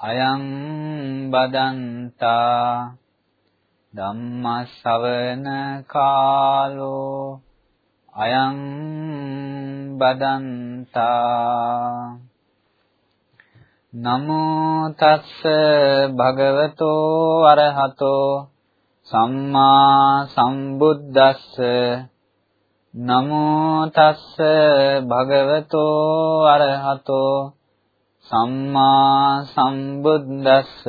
අයං බදන්තා ධම්මස්සවන කාලෝ අයං බදන්තා නමෝ තස්ස භගවතෝ අරහතෝ සම්මා සම්බුද්දස්ස නමෝ තස්ස භගවතෝ අරහතෝ සම්මා සම්බුද්දස්ස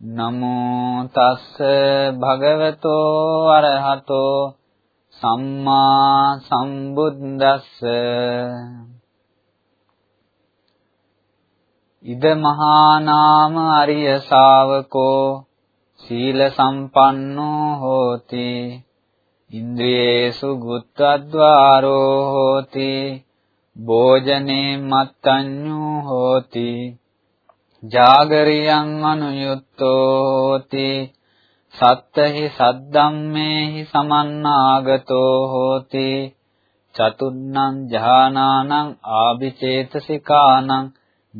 නමෝ තස්ස භගවතෝ අරහතෝ සම්මා සම්බුද්දස්ස. ඉද මහා නාම අරිය ශාවකෝ සීල සම්පන්නෝ හෝති. ඉන්ද්‍රියේසු ගුත්තද්වාරෝ හෝති. භෝජනේ මත්තඤ්ඤෝ හෝති। ජාගරියං අනුයුක්තෝ හෝති। සත්තහි සද්දම්මේහි සමන්නාගතෝ හෝති। චතුන්නං ජානානං ආභිචේතසිකානං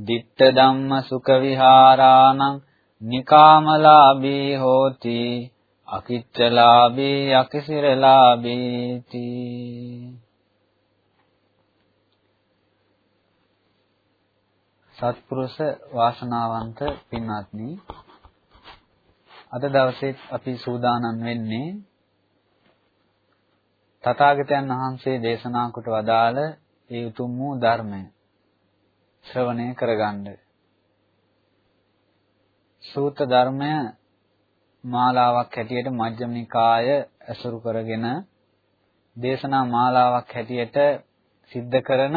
ditta ධම්ම සුඛ විහාරාණං නිකාමලාභී හෝති। අකිච්චලාභී අකිසිරලාභීති। සත්පුරුෂ වාසනාවන්ත පින්වත්නි අද දවසේ අපි සූදානම් වෙන්නේ තථාගතයන් වහන්සේ දේශනා කොට වදාළ ඒ උතුම් වූ ධර්මය ශ්‍රවණය කරගන්න. සූත ධර්මය මාලාවක් හැටියට මජ්ක්‍ධිම නිකාය ඇසුරු කරගෙන දේශනා මාලාවක් හැටියට සිද්ධ කරන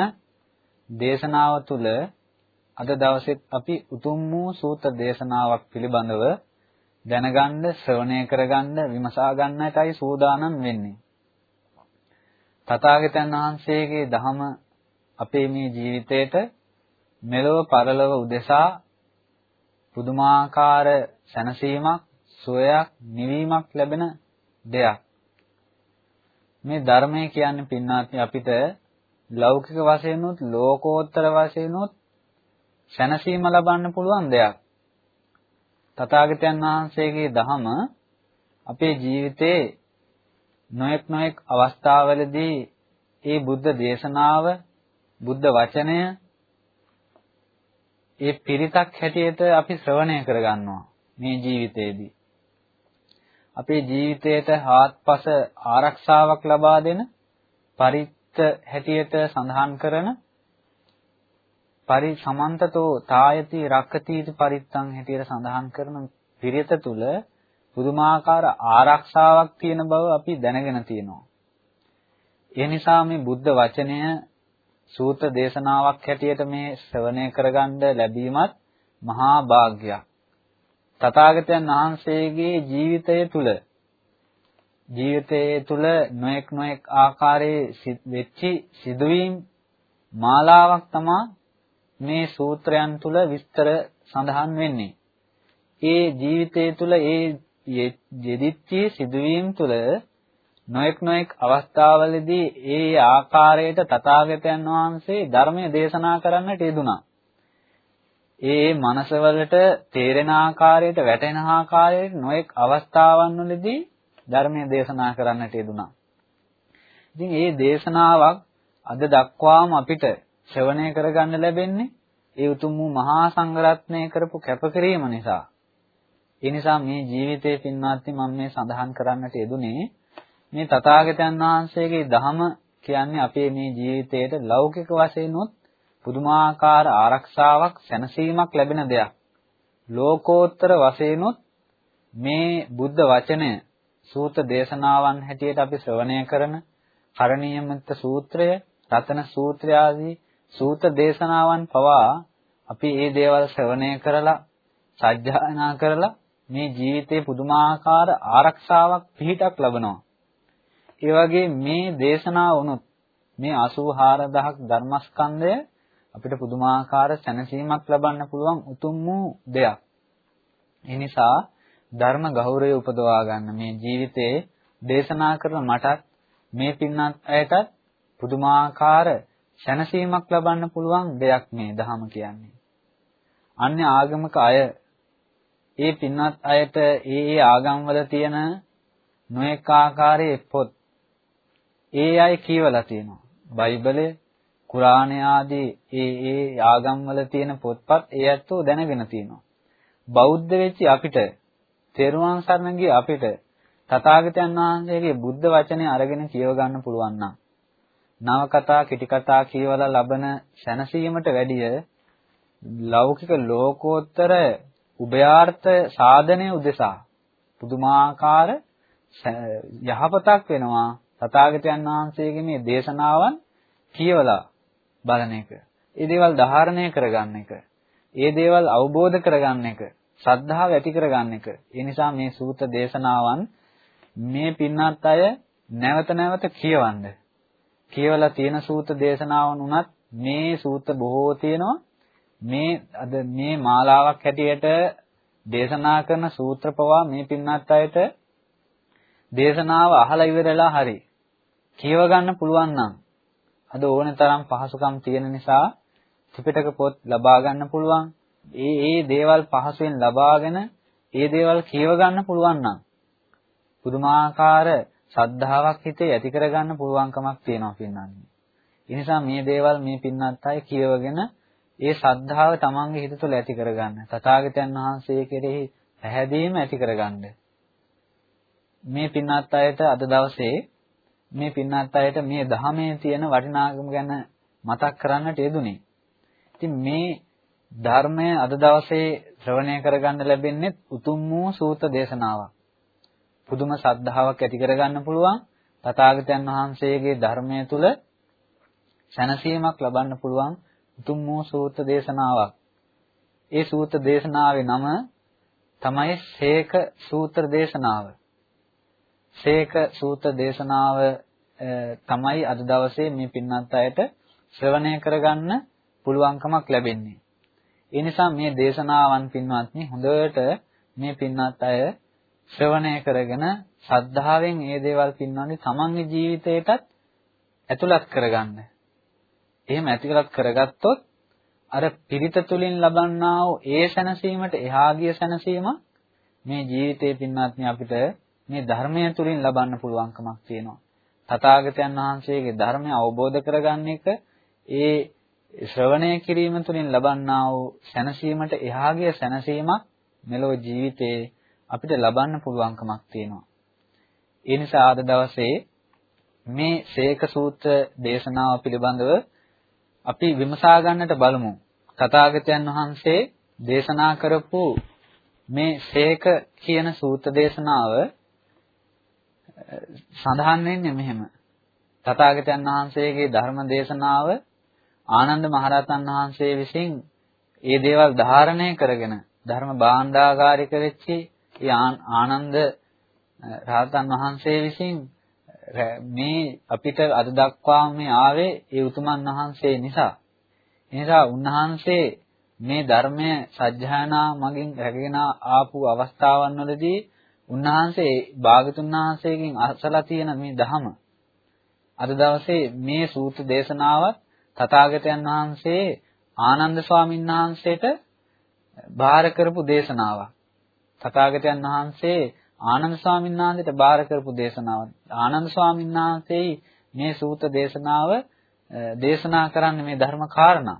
දේශනාව තුළ අද දවසෙත් අපි උතුම් වූ සූත්‍ර දේශනාවක් පිළිබඳව දැනගන්න ශ්‍රවණය කරගන්න විමසා ගන්නටයි සූදානම් වෙන්නේ. තථාගතයන් වහන්සේගේ දහම අපේ මේ ජීවිතේට මෙලොව පරලොව උදෙසා පුදුමාකාර සැනසීමක් සුවයක් නිවීමක් ලැබෙන දෙයක්. මේ ධර්මය කියන්නේ පින්නාත්නි අපිට ලෞකික වශයෙන් උත් ලෝකෝත්තර වශයෙන් උත් සැනසීම ලබන්න පුළුවන් දෙයක්. තථාගතයන් වහන්සේගේ දහම අපේ ජීවිතේ නොඑක් නොඑක් අවස්ථාවලදී ඒ බුද්ධ දේශනාව බුද්ධ වචනය ඒ පිරිතක් හැටියට අපි ශ්‍රවණය කරගන්නවා මේ ජීවිතේදී. අපේ ජීවිතයට හාත්පස ආරක්ෂාවක් ලබා දෙන පරිත්ත හැටියට සඳහන් කරන පරි සමන්තතෝ තායති රක්කතිති පරිත්තං හැටියට සඳහන් කරන පිරිත තුල පුදුමාකාර ආරක්ෂාවක් තියෙන බව අපි දැනගෙන තියෙනවා. ඒ නිසා මේ බුද්ධ වචනය සූත්‍ර දේශනාවක් හැටියට මේ ශ්‍රවණය කරගන්න ලැබීමත් මහා භාග්යක්. තථාගතයන් වහන්සේගේ ජීවිතය තුල ජීවිතයේ තුල නොඑක් නොඑක් ආකාරයේ වෙච්චි සිදුවීම් මාලාවක් තමයි මේ සූත්‍රයන් තුල විස්තර සඳහන් වෙන්නේ. ඒ ජීවිතයේ තුල ඒ යෙදිච්චි සිදුවීම් තුල නොඑක් නොඑක් අවස්ථාවලදී ඒ ආකාරයට තථාගතයන් වහන්සේ ධර්මය දේශනා කරන්නට යෙදුනා. ඒ මනසවලට තේරෙන ආකාරයට වැටෙන ආකාරයට නොඑක් අවස්ථාවන් වලදී ධර්මය දේශනා කරන්නට යෙදුනා. ඉතින් මේ දේශනාවක් අද දක්වාම අපිට ශ්‍රවණය කරගන්න ලැබෙන්නේ ඒ උතුම් වූ මහා සංඝරත්නය කරපු කැපකිරීම නිසා. ඒ නිසා මේ ජීවිතයේ පින්වත්නි මම මේ සඳහන් කරන්නට යෙදුනේ මේ තථාගතයන් වහන්සේගේ ධහම කියන්නේ අපේ මේ ජීවිතයට ලෞකික වශයෙන් උත් පුදුමාකාර ආරක්ෂාවක් සැනසීමක් ලැබෙන දෙයක්. ලෝකෝත්තර වශයෙන් උත් මේ බුද්ධ වචනය සූත දේශනාවන් හැටියට අපි ශ්‍රවණය කරන කරණීයමත්ත සූත්‍රය, රතන සූත්‍රය ආදී සූත දේශනාවන් පවා අපි මේ දේවල් ශ්‍රවණය කරලා සජ්ජායනා කරලා මේ ජීවිතේ පුදුමාකාර ආරක්ෂාවක් පිහිටක් ලබනවා. ඒ වගේ මේ දේශනාව වුණොත් මේ 84000ක් ධර්මස්කන්ධය අපිට පුදුමාකාර සැනසීමක් ලබන්න පුළුවන් උතුම් වූ දෙයක්. ඒ නිසා ධර්ම ගෞරවය උපදවා ගන්න මේ ජීවිතේ දේශනා කරන මටත් මේ පින්නත් අයටත් පුදුමාකාර සැනසීමක් ලබන්න පුළුවන් දෙයක් මේ ධහම කියන්නේ. අන්‍ය ආගමක අය ඒ පින්නත් අයට ඒ ඒ ආගම්වල තියෙන නොඑක ආකාරයේ පොත් ඒ අය කියවලා තියෙනවා. බයිබලය, කුරාණය ආදී ඒ ඒ ආගම්වල තියෙන පොත්පත් ඒ ඇත්තෝ දැනගෙන තියෙනවා. බෞද්ධ වෙච්ච අපිට තෙරුවන් සරණ ගිය අපිට තථාගතයන් වහන්සේගේ බුද්ධ වචනේ අරගෙන කියව ගන්න පුළුවන් නම් නවකතා කිටි කතා කියවලා ලබන සැනසීමට වැඩිය ලෞකික ලෝකෝත්තර උභයාර්ථ සාධනය උදෙසා පුදුමාකාර යහපතක් වෙනවා තථාගතයන් වහන්සේගේ මේ දේශනාවන් කියවලා බලන එක. ඒ දේවල් ධාරණය කරගන්න එක. ඒ දේවල් අවබෝධ කරගන්න එක. ශ්‍රද්ධාව ඇති කරගන්න එක. ඒ නිසා මේ සූත දේශනාවන් මේ පින්නත් අය නැවත නැවත කියවන්න. කියවලා තියෙන සූත දේශනාවන් උනත් මේ සූත බොහෝ තියෙනවා. මේ අද මේ මාලාවක් හැටියට දේශනා කරන සූත්‍ර පවා මේ පින්නත් අයට දේශනාව අහලා ඉවරලා හරි කියව ගන්න පුළුවන් නම් අද ඕනේ තරම් පහසුකම් තියෙන නිසා ත්‍රිපිටක පොත් ලබා ගන්න පුළුවන්. ඒ ඒ දේවල් පහසුවෙන් ලබාගෙන ඒ දේවල් කියව ගන්න පුළුවන් නම් පුදුමාකාර ශ්‍රද්ධාවක් හිතේ ඇති කරගන්න පුළුවන්කමක් තියෙනවා පින්නන්නේ. ඒ නිසා මේ දේවල් මේ පින්නත් අය කියවගෙන ඒ ශ්‍රද්ධාව තමන්ගේ හිත තුළ ඇති කරගන්න. තථාගතයන් වහන්සේ කෙරෙහි පැහැදීම ඇති කරගන්න. මේ පින්නත් අයට අද දවසේ මේ පින්නත් අයට මේ ධහමේ තියෙන වටිනාකම ගැන මතක් කරන්නට යෙදුනේ. ඉතින් මේ ධර්මය අද දවසේ ශ්‍රවණය කරගන්න ලැබෙන්නේ උතුම් වූ සූත දේශනාවක්. පුදුම ශ්‍රද්ධාවක් ඇති කරගන්න පුළුවන් තථාගතයන් වහන්සේගේ ධර්මය තුල සැනසීමක් ලබන්න පුළුවන් උතුම් වූ සූත දේශනාවක්. ඒ සූත දේශනාවේ නම තමයි සේක සූත්‍ර දේශනාව. සේක සූත්‍ර දේශනාව තමයි අද දවසේ මේ පින්නත් අයට ශ්‍රවණය කරගන්න පුළුවන්කමක් ලැබෙන්නේ. ඒ නිසා මේ දේශනාවන් පින්වත්නි හොඳට මේ පින්නත් අය ශ්‍රවණය කරගෙන ශ්‍රද්ධාවෙන් මේ දේවල් පින්වන්නේ තමන්ගේ ජීවිතයටත් ඇතුළත් කරගන්න. එහෙම ඇතිකලත් කරගත්තොත් අර පිරිත තුලින් ලබන්නා වූ ඒ සැනසීමට එහා ගිය සැනසීම මේ ජීවිතේ පින්වත්නි අපිට මේ ධර්මය තුලින් ලබන්න පුළුවන්කමක් තියෙනවා. තථාගතයන් වහන්සේගේ ධර්මය අවබෝධ කරගන්න එක ඒ ශ්‍රවණය කිරීම තුළින් ලබන්නා වූ සැනසීමට එහා ගිය සැනසීමක් මෙලොව ජීවිතේ අපිට ලබන්න පුළුවන්කමක් තියෙනවා. ඒ නිසා අද දවසේ මේ සේක සූත්‍ර දේශනාව පිළිබඳව අපි විමසා ගන්නට බලමු. තථාගතයන් වහන්සේ දේශනා කරපු මේ සේක කියන සූත්‍ර දේශනාව සඳහන් වෙන්නේ මෙහෙම. තථාගතයන් වහන්සේගේ ධර්ම දේශනාව ආනන්ද මහරහතන් වහන්සේ විසින් ඒ දේවල් ධාරණය කරගෙන ධර්ම භාණ්ඩාගාරික වෙච්චි ඒ ආනන්ද රහතන් වහන්සේ විසින් මේ අපිට අද දක්වා මේ ආවේ ඒ උතුමන් වහන්සේ නිසා. එනිසා උන්වහන්සේ මේ ධර්මය සත්‍යයනා මගින් රැගෙන ආපු අවස්ථාවන් වලදී උන්වහන්සේ භාගතුන් වහන්සේගෙන් අසලා තියෙන මේ ධහම අද දවසේ මේ සූත්‍ර දේශනාවත් තථාගතයන් වහන්සේ ආනන්ද ස්වාමීන් වහන්සේට බාර කරපු දේශනාවක්. තථාගතයන් වහන්සේ ආනන්ද ස්වාමීන් වහන්සේට බාර කරපු දේශනාවක්. ආනන්ද ස්වාමීන් වහන්සේ මේ සූත්‍ර දේශනාව දේශනා කරන්නේ මේ ධර්ම කාරණා.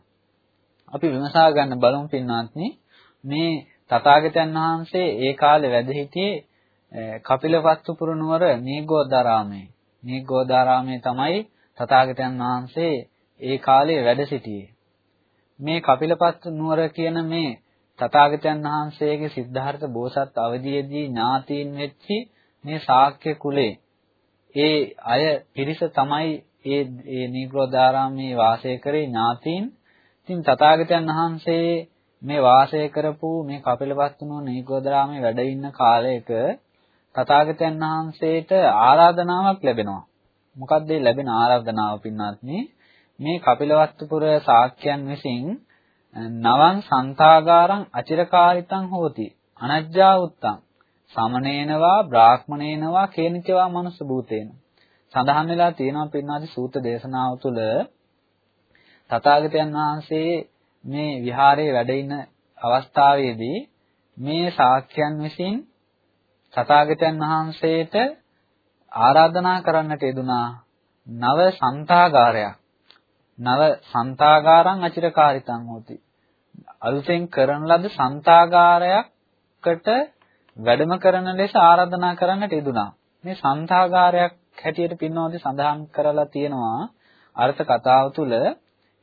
අපි විමසා ගන්න බලමු පින්වත්නි මේ තථාගතයන් වහන්සේ ඒ කාලේ වැඩ සිටියේ කපිලවස්තු පුරනුවර නීගෝදාරාමේ. නීගෝදාරාමේ තමයි තථාගතයන් වහන්සේ ඒ කාලේ වැඩ සිටියේ. මේ කපිලපස්තු නුවර කියන මේ තථාගතයන් වහන්සේගේ සිද්ධාර්ථ බෝසත් අවදීයේදී ඥාතීන් වෙච්චි මේ ශාක්‍ය කුලේ ඒ අය පිරිස තමයි ඒ ඒ නීග්‍රෝධාරාමේ වාසය කරේ ඥාතීන්. ඉතින් තථාගතයන් වහන්සේ මේ වාසය කරපු මේ කපිලවස්තුන නීකෝදරාමේ වැඩ ඉන්න කාලයක තථාගතයන් වහන්සේට ආරාධනාවක් ලැබෙනවා. මොකක්ද ඒ ලැබෙන ආරාධනාව පින්වත්නි? මේ කපිලවස්තුපුර ශාක්‍යයන් විසින් නවං සන්තාගාරං අචිරකාරිතං හෝති. අනජ්ජා උත්තං. සමනේනවා බ්‍රාහ්මණේනවා කේනිචවා මනුස්ස භූතේන. සඳහන් වෙලා තියෙනවා පින්නාදි සූත දේශනාව තුළ තථාගතයන් වහන්සේ මේ විහාරයේ වැඩ ඉන අවස්ථාවේදී මේ ශාක්‍යයන් විසින් තථාගතයන් වහන්සේට ආරාධනා කරන්නට යෙදුනා නව සන්තාගාරයක් නව සන්තාගාරං අචිරකාරිතං හොති අලුතෙන් කරන ලද සන්තාගාරයකට වැඩම කරන ලෙස ආරාධනා කරන්නට යෙදුනා මේ සන්තාගාරයක් හැටියට පින්නෝදී සඳහන් කරලා තියෙනවා අර්ථ කතාව තුළ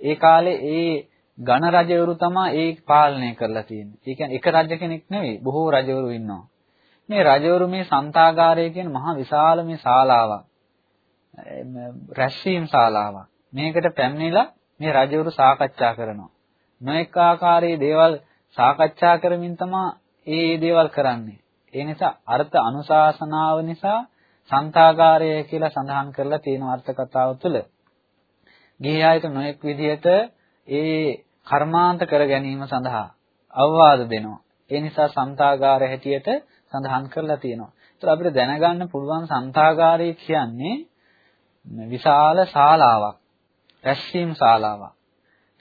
ඒ කාලේ ඒ ඝන රජවරු තමයි ඒ පාලනය කරලා තියෙන්නේ. ඒ කියන්නේ එක රජ කෙනෙක් නෙවෙයි බොහෝ රජවරු ඉන්නවා. මේ රජවරු මේ සන්තාගාරය කියන මහා විශාල මේ ශාලාවක්. රැස්වීම් ශාලාවක්. මේකට පැමිණිලා මේ රජවරු සාකච්ඡා කරනවා. නොඑක ආකාරයේ දේවල් සාකච්ඡා කරමින් තමයි ඒ දේවල් කරන්නේ. ඒ නිසා අර්ථ අනුශාසනාව නිසා සංතාගාරය කියලා සඳහන් කරලා තියෙන අර්ථ කතාව තුළ ගිහි අයට නොඑක් විදිහට ඒ කර්මාන්ත කර ගැනීම සඳහා අවවාද දෙනවා. ඒ නිසා සංතාගාරය හැටියට සඳහන් කරලා තියෙනවා. ඒතර අපිට දැනගන්න පුළුවන් සංතාගාරය කියන්නේ විශාල ශාලාවක්. රැස්වීම් ශාලාවක්.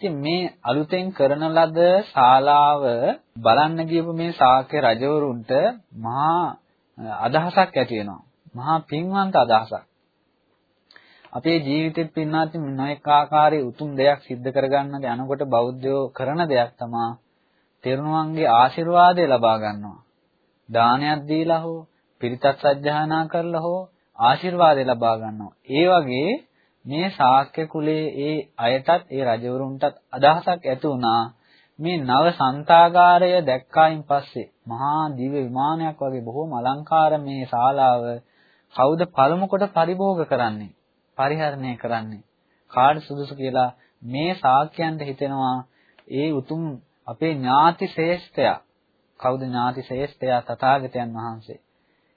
ඉතින් මේ අලුතෙන් කරන ලද ශාලාව බලන්න ගියපු මේ ශාක්‍ය රජවරුන්ට මහා අදහසක් ඇති වෙනවා. මහා පින්වන්ත අදහසක්. අපේ ජීවිතෙත් පින්නාත් නොඑක ආකාරයේ උතුම් දෙයක් සිද්ධ කරගන්නද යනකොට බෞද්ධයෝ කරන දෙයක් තමයි තෙරුණුවන්ගේ ආශිර්වාදය ලබා ගන්නවා. දානයක් දීලා හෝ පිරිතක් සජ්ජායනා කරලා හෝ ආශිර්වාදය ලබා ගන්නවා. ඒ වගේ මේ ශාක්‍ය කුලයේ ඒ අයටත් ඒ රජවරුන්ටත් අදහසක් ඇති වුණා. මේ නව සංතාගාරය දැක්කායින් පස්සේ මහා දිව්‍ය විමානයක් වගේ බොහෝම අලංකාර මේ ශාලාව කවුද පළමු කොට පරිභෝග කරන්නේ පරිහරණය කරන්නේ? කාට සුදුසු කියලා මේ ශාක්‍යයන්ට හිතෙනවා ඒ උතුම් අපේ ඥාති ශ්‍රේෂ්ඨයා. කවුද ඥාති ශ්‍රේෂ්ඨයා? තථාගතයන් වහන්සේ.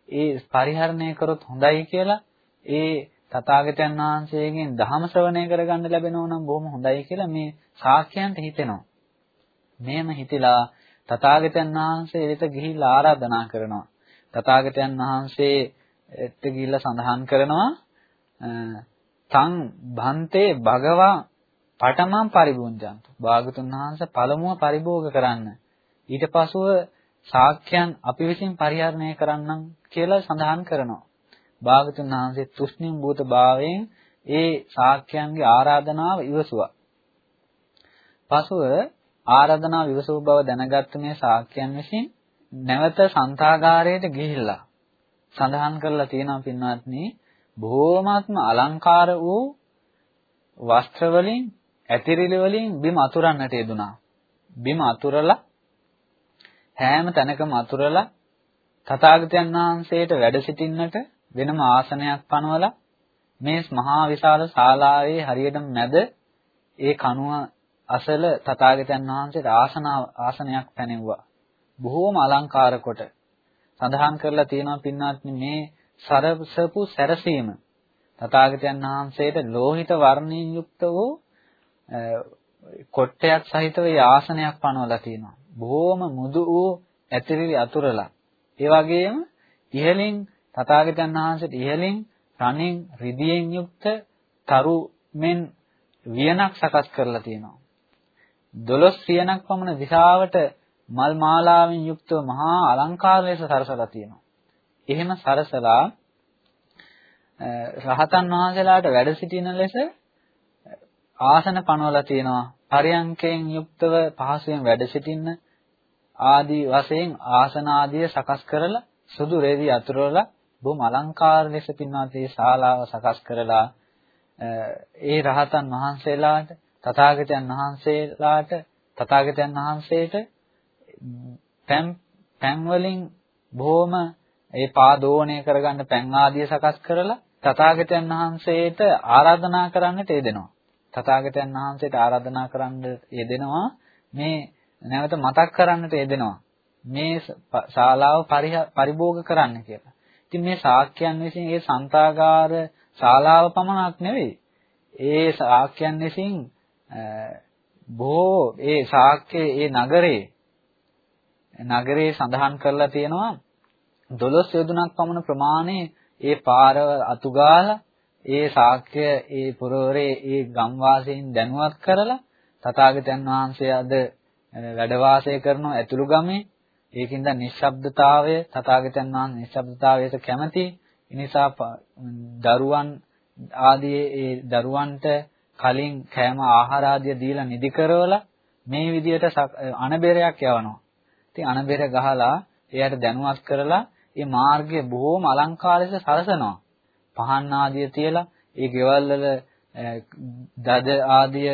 ඒ පරිහරණය කරොත් හොඳයි කියලා ඒ තථාගතයන් වහන්සේගෙන් ධහම ශ්‍රවණය කරගන්න ලැබෙනවා නම් බොහොම හොඳයි කියලා මේ ශාක්‍යයන්ට හිතෙනවා. මෙහෙම හිතලා තථාගතයන් වහන්සේ වෙත ගිහිල්ලා ආරාධනා කරනවා. තථාගතයන් වහන්සේට ගිහිල්ලා සඳහන් කරනවා තං භන්තේ භගවා පඨමං පරිභුංජන්තු. භාගතුන් වහන්සේ පළමුව පරිභෝග කරන්න. ඊට පසුව ශාක්‍යයන් අපි විසින් පරිහරණය කරන්නම් කියලා සඳහන් කරනවා. භාගතුන් වහන්සේ තුෂ්ණිම් භූත භාවයෙන් ඒ ශාක්‍යයන්ගේ ආරාධනාව ඉවසුවා. පසුව ආරාධනාව ඉවසූ බව දැනගත්ත මේ ශාක්‍යයන් විසින් නැවත සංතාගාරයට ගිහිල්ලා සඳහන් කරලා තියෙනවා පින්වත්නි බොහෝමත්ම අලංකාර වූ වස්ත්‍ර වලින් ඇතිරිලි වලින් බිම අතුරන්නට යෙදුනා. බිම අතුරලා හැම තැනකම අතුරලා තථාගතයන් වහන්සේට වැඩ සිටින්නට වෙනම ආසනයක් පනවලා මේ මහා විශාල ශාලාවේ හරියටම මැද ඒ කණුව අසල තථාගතයන් වහන්සේට ආසනාව ආසනයක් පැනෙව්වා. බොහෝම අලංකාර කොට සඳහන් කරලා තියෙනවා පින්වත්නි මේ සරසපු සැරසීම තථාගතයන් වහන්සේට ලෝහිත වර්ණයෙන් යුක්ත වූ කොට්ටයක් සහිතව ඒ ආසනයක් පනවලා තියෙනවා. බොහෝම මුදු වූ ඇතිරිලි අතුරලා. ඒ වගේම ඉහළින් තථාගතයන් වහන්සේට ඉහළින් රණින් රිදියෙන් යුක්ත තරු මෙන් වියනක් සකස් කරලා තියෙනවා. දොළොස් වියනක් පමණ දිශාවට මල් මාලාවෙන් යුක්තව මහා අලංකාර ලෙස සරසලා තියෙනවා. එහෙම සරසලා රහතන් වහන්සේලාට වැඩ සිටින ලෙස ආසන පනවලා තියෙනවා. පරියංකයෙන් යුක්තව පහසුවෙන් වැඩ සිටින්න ආදී වශයෙන් ආසන ආදිය සකස් කරලා සුදු රෙදි අතුරලා බොහොම අලංකාර ලෙස පින්වත් මේ ශාලාව සකස් කරලා ඒ රහතන් වහන්සේලාට තථාගතයන් වහන්සේලාට තථාගතයන් වහන්සේට පෑන් පෑන් වලින් බොහොම ඒ පාදෝණය කරගන්න පෑන් ආදිය සකස් කරලා තථාගතයන් වහන්සේට ආරාධනා කරන්නට යෙදෙනවා. තථාගතයන් වහන්සේට ආරාධනා කරන්න යෙදෙනවා මේ නැවත මතක් කරන්නට යෙදෙනවා. මේ ශාලාව පරිභෝග කරන්න කියලා. ඉතින් මේ ශාක්‍යයන් විසින් ඒ සන්තාගාර ශාලාව පමණක් නෙවෙයි. ඒ ශාක්‍යයන් විසින් බොහෝ ඒ ශාක්‍ය ඒ නගරේ නගරේ සඳහන් කරලා තියෙනවා 12 යොදුනක් පමණ ප්‍රමාණය ඒ පාරව අතුගාලා ඒ ශාක්‍ය ඒ පුරවරේ ඒ ගම් වාසීන් දැනුවත් කරලා තථාගතයන් වහන්සේ අද වැඩ වාසය කරන ඇතුළු ගමේ ඒකින්ද නිශ්ශබ්දතාවය තථාගතයන් වහන්සේ නිශ්ශබ්දතාවයට කැමති නිසා දරුවන් ආදී ඒ දරුවන්ට කලින් කෑම ආහාර ආදිය දීලා නිදි කරවලා මේ විදියට අනබෙරයක් යවනවා. ඉතින් අනබෙර ගහලා එයාට දැනුවත් කරලා මේ මාර්ගය බොහොම අලංකාරයෙන් සරසනවා. පහන් ආදිය තියලා ඒ ගෙවල් වල දද ආදිය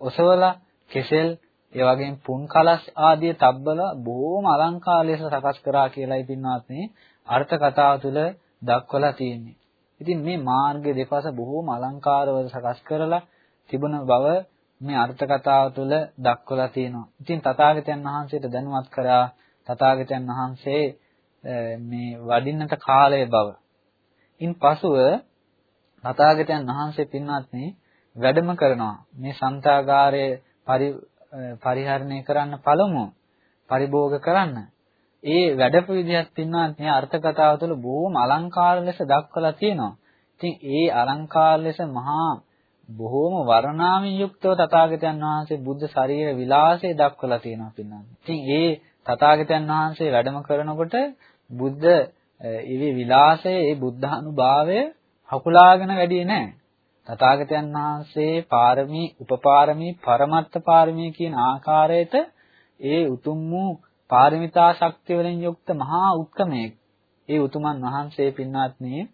ඔසවලා කෙසෙල් ඒ වගේම පුන් කලස් ආදිය තබ්බලා බොහොම අලංකාර ලෙස සකස් කරා කියලායි පින්වත් මේ අර්ථ කතාව තුළ දක්වලා තියෙන්නේ. ඉතින් මේ මාර්ගය දෙපස බොහොම අලංකාරව සකස් කරලා තිබුණ බව මේ අර්ථ කතාව තුළ දක්වලා තියෙනවා. ඉතින් තථාගතයන් වහන්සේට දැනුවත් කරා තථාගතයන් වහන්සේ මේ වඩින්නට කාලය බව. ඉන් පසුව තථාගතයන් වහන්සේ පින්වත්නි වැඩම කරනවා. මේ සන්තාගාරයේ පරිහරණය කරන්න පළමුව පරිභෝග කරන්න. ඒ වැඩපු විදිහත් පින්වත් මේ අර්ථ කතාව තුළ බොහොම අලංකාර ලෙස දක්වලා තියෙනවා. ඉතින් ඒ අලංකාර ලෙස මහා බොහෝම වර්ණාවෙන් යුක්තව තථාගතයන් වහන්සේ බුද්ධ ශරීර විලාසය දක්වලා තියෙනවා පින්නන්නේ. ඉතින් ඒ තථාගතයන් වහන්සේ වැඩම කරනකොට බුද්ධ ඉවි විලාසයේ ඒ බුද්ධානුභාවය හකුලාගෙන වැඩියේ නැහැ. තථාගතයන් වහන්සේ පාරමී, උපපාරමී, පරමත්ත පාරමී කියන ආකාරයට ඒ උතුම් වූ පාරමිතා ශක්තිය වලින් යුක්ත මහා උත්කමයේ ඒ උතුමන් වහන්සේ පින්වත්නි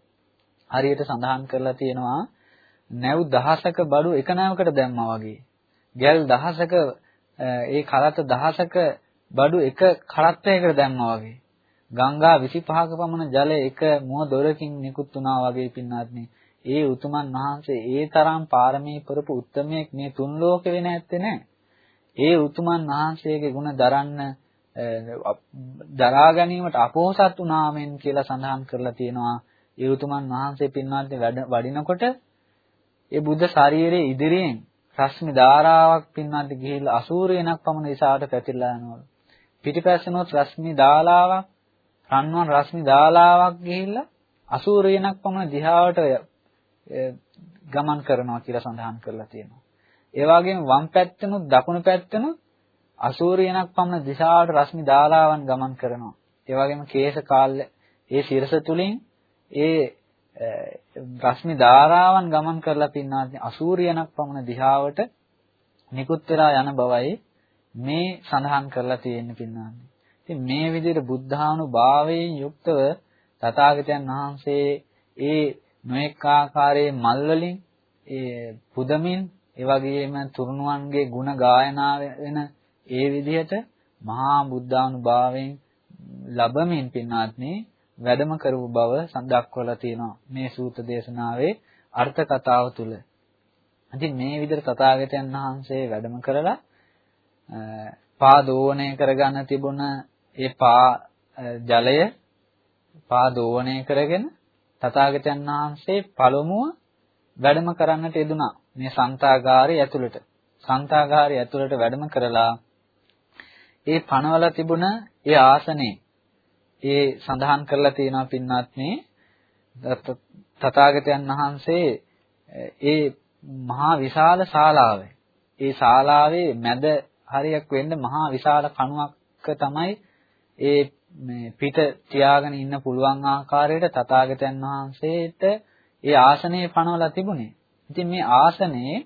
හරියට සඳහන් කරලා තියෙනවා නැව් දහසක බඩු එක නැවකට දැම්මා වගේ. ගැල් දහසක ඒ කරත දහසක බඩු එක කරත්තයකට දැම්මා වගේ. ගංගා 25ක පමණ ජලය එක මුව දොරකින් නිකුත් වුණා වගේ පින්නාත්නේ. ඒ උතුමන් වහන්සේ ඒ තරම් පාරමී පුරපු උත්මයෙක් මේ තුන් ලෝකෙ වෙන ඇත්තේ නැහැ. ඒ උතුමන් වහන්සේගේ ගුණ දරන්න දරා ගැනීමට අපෝසත් වුණාමෙන් කියලා සඳහන් කරලා තියෙනවා. ඒ උතුමන් වහන්සේ පින්වත්නි වඩිනකොට ඒ බුද්ධ ශරීරයේ ඉදිරියෙන් රශ්මි ධාරාවක් පින්නන්ට ගිහිල්ලා අසූරියනක් පමණ දිශාවට පැතිරලා යනවලු. පිටිපස්සෙනොත් රශ්මි ධාලාවක් රන්වන් රශ්මි ධාලාවක් ගිහිල්ලා අසූරියනක් පමණ දිහාවට ගමන් කරනවා කියලා සඳහන් කරලා තියෙනවා. ඒ වගේම වම් පැත්තෙනුත් දකුණු පැත්තෙනුත් අසූරියනක් පමණ දිශාවට රශ්මි ධාලාවන් ගමන් කරනවා. ඒ වගේම කේශ කාල්ය ඒ සිරස තුලින් ඒ රශ්මි ධාරාවන් ගමන් කරලා පින්නාත් අසූරියනක් පමණ දිහාවට නිකුත් වෙලා යන බවයි මේ සඳහන් කරලා තියෙන්නේ පින්නාත්. ඉතින් මේ විදිහට බුද්ධානුභාවයෙන් යුක්තව තථාගතයන් වහන්සේ ඒ නොඑක ආකාරයේ මල් වලින් ඒ පුදමින් ඒ වගේම තුරුණුවන්ගේ ಗುಣ ගායනා වෙන ඒ විදිහට මහා බුද්ධානුභාවයෙන් ලැබමින් පින්නාත්නි වැඩම කරපු බව සඳක්වලා තියෙනවා මේ සූත්‍ර දේශනාවේ අර්ථ කතාව තුල. ඉතින් මේ විදිහට තථාගතයන් වහන්සේ වැඩම කරලා පා දෝවණය කරගන්න තිබුණ ඒ පා ජලය පා දෝවණය කරගෙන තථාගතයන් වහන්සේ පළමුව වැඩම කරන්නට යෙදුනා මේ සංතාගාරය ඇතුළට. සංතාගාරය ඇතුළට වැඩම කරලා ඒ පනවල තිබුණ ඒ ආසනේ ඒ සඳහන් කරලා තියෙනවා පින්වත්නි තථාගතයන් වහන්සේ ඒ මහා විශාල ශාලාවේ ඒ ශාලාවේ මැද හරියක් වෙන්න මහා විශාල කණුවක් තමයි ඒ පිට තියාගෙන ඉන්න පුළුවන් ආකාරයට තථාගතයන් වහන්සේට ඒ ආසනය පනවලා තිබුණේ. ඉතින් මේ ආසනයේ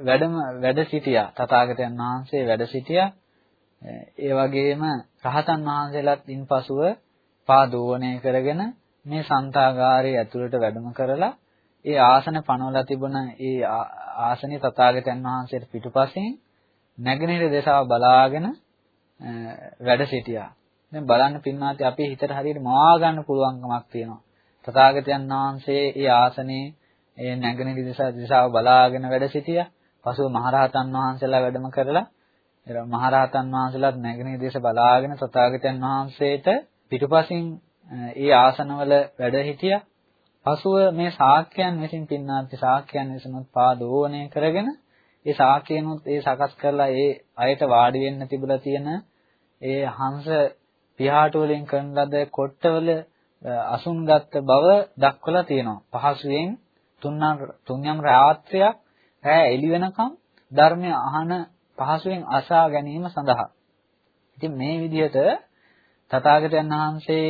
වැඩම වැඩ සිටියා තථාගතයන් වහන්සේ වැඩ සිටියා ඒ වගේම රහතන් වහන්සේලාත් ඉන්පසුව පාදෝවණය කරගෙන මේ සංතාගාරයේ ඇතුළට වැඩම කරලා ඒ ආසන පනවලා තිබුණ ඒ ආසනේ තථාගතයන් වහන්සේට පිටුපසින් නැගෙනහිර දෙසාව බලාගෙන වැඩ සිටියා. දැන් බලන්න පින්නාති අපේ හිතට හරියට මවා ගන්න පුළුවන්කමක් තියෙනවා. තථාගතයන් වහන්සේ ඒ ආසනේ ඒ නැගෙනහිර දිශාව බලාගෙන වැඩ සිටියා. පසුව මහරහතන් වහන්සේලා වැඩම කරලා මහරහතන් වහන්සේලාත් නැගෙනහිර දේශ බලාගෙන තථාගතයන් වහන්සේට පිටුපසින් ඒ ආසනවල වැඩ හිටියා. පසුව මේ ශාක්‍යයන් විසින් පින්නාත් ශාක්‍යයන් විසිනුත් පාදෝණය කරගෙන ඒ ශාක්‍යයන්ුත් ඒ සකස් කරලා ඒ අයට වාඩි වෙන්න තිබුණා තියෙන ඒ හංස පියාට වලින් කරන ලද කොට්ටවල අසුන්ගත් බව දක්වලා තියෙනවා. පහසුවෙන් තුන්නම් තුන්යම් රාත්‍රියක් රැ එළි වෙනකම් ධර්මය අහන පහසුවෙන් අසා ගැනීම සඳහා. ඉතින් මේ විදිහට තථාගතයන් වහන්සේ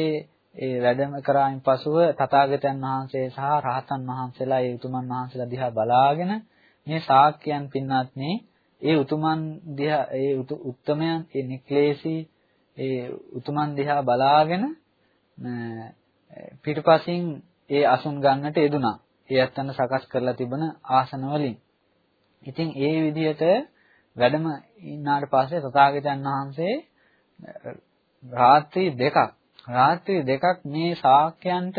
ඒ වැඩම කරායින් පසුව තථාගතයන් වහන්සේ සහ රහතන් වහන්සේලා ඒ උතුමන් වහන්සේලා දිහා බලාගෙන මේ ශාක්‍යයන් පින්වත්නි ඒ උතුමන් දිහා ඒ උත්තමයන් ඒ නික්ලේශී ඒ උතුමන් දිහා බලාගෙන පිටපසින් ඒ අසුන් ගන්නට යෙදුනා. ඒ ඇත්තන සකස් කරලා තිබෙන ආසන වලින්. ඉතින් ඒ විදිහට වැඩම ඉන්නාට පස්සේ තථාගතයන් වහන්සේ රාත්‍රී දෙකක් රාත්‍රී දෙකක් මේ ශාක්‍යයන්ට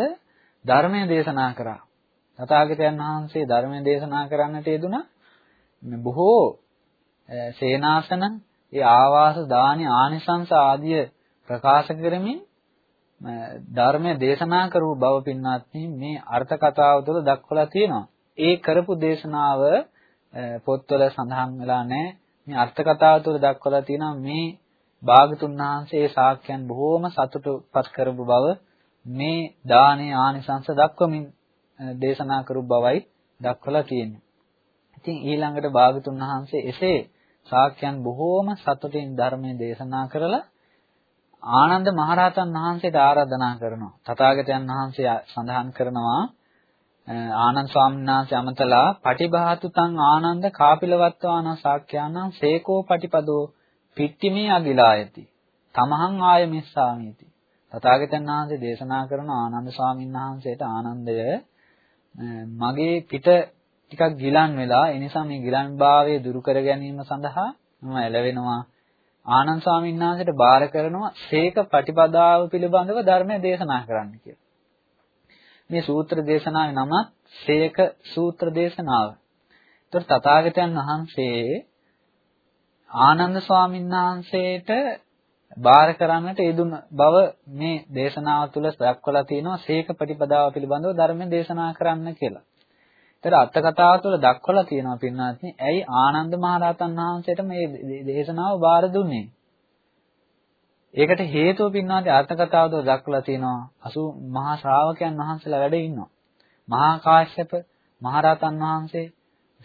ධර්මය දේශනා කරා. තථාගතයන් වහන්සේ ධර්මය දේශනා කරන්නට යෙදුනා. බොහෝ සේනාසන, ඒ ආවාස දානි ආනිසංස ආදිය ප්‍රකාශ කරමින් ධර්මය දේශනා කරපු බව පින්වත්නි මේ අර්ථ කතාව තුළ දක්වලා තියෙනවා. ඒ කරපු දේශනාව පොත්වල සඳහන් වෙලා නැහැ. මේ අර්ථ කතාව තුළ දක්වලා තියෙනවා මේ භාගතුන් වහන්සේ ශාක්‍යයන් බොහෝම සතුටුපත් කරපු බව මේ දානේ ආනිසංස දක්වමින් දේශනා කරපු බවයි දක්වලා තියෙන්නේ. ඉතින් ඊළඟට භාගතුන් වහන්සේ එසේ ශාක්‍යයන් බොහෝම සතුටින් ධර්මයේ දේශනා කරලා ආනන්ද මහරහතන් වහන්සේට ආරාධනා කරනවා. තථාගතයන් වහන්සේ සඳහන් කරනවා ආනන්ද ස්වාමීන් වහන්සේ අමතලා පටිභාතු තං ආනන්ද කාපිලවත්වාන සාක්ඛ්‍යානං සේකෝ පටිපදෝ පිට්ටිමේ අගිලායති. තමහං ආය මෙස්සාමීති. තථාගතයන් වහන්සේ දේශනා කරන ආනන්ද ස්වාමීන් වහන්සේට ආනන්දය මගේ පිට ටිකක් ගිලන් වෙලා ඒ නිසා මේ ගිලන්භාවය දුරු කර ගැනීම සඳහා මම එළවෙනවා ආනන්ද ස්වාමීන් වහන්සේට බාර කරනවා සීක ප්‍රතිපදාව පිළිබඳව ධර්මය දේශනා කරන්න කියලා. මේ සූත්‍ර දේශනාවේ නම සීක සූත්‍ර දේශනාව. ඒතර තථාගතයන් වහන්සේ ආනන්ද ස්වාමීන් වහන්සේට බාර කරන්නට යෙදුන බව මේ දේශනාව තුළ දක්වලා තියෙනවා සීක ප්‍රතිපදාව පිළිබඳව ධර්මයෙන් දේශනා කරන්න කියලා. ඒතර අට කතාව තුළ දක්වලා තියෙනවා පින්නාත්නි ඇයි ආනන්ද මහරහතන් වහන්සේට මේ දේශනාව බාර දුන්නේ? ඒකට හේතුව පින්නාත්නි අර්ථ කතාව තුළ දක්වලා තියෙනවා 80 මහා ශ්‍රාවකයන් වහන්සේලා වැඩ ඉන්නවා. මහා කාශ්‍යප මහරහතන් වහන්සේ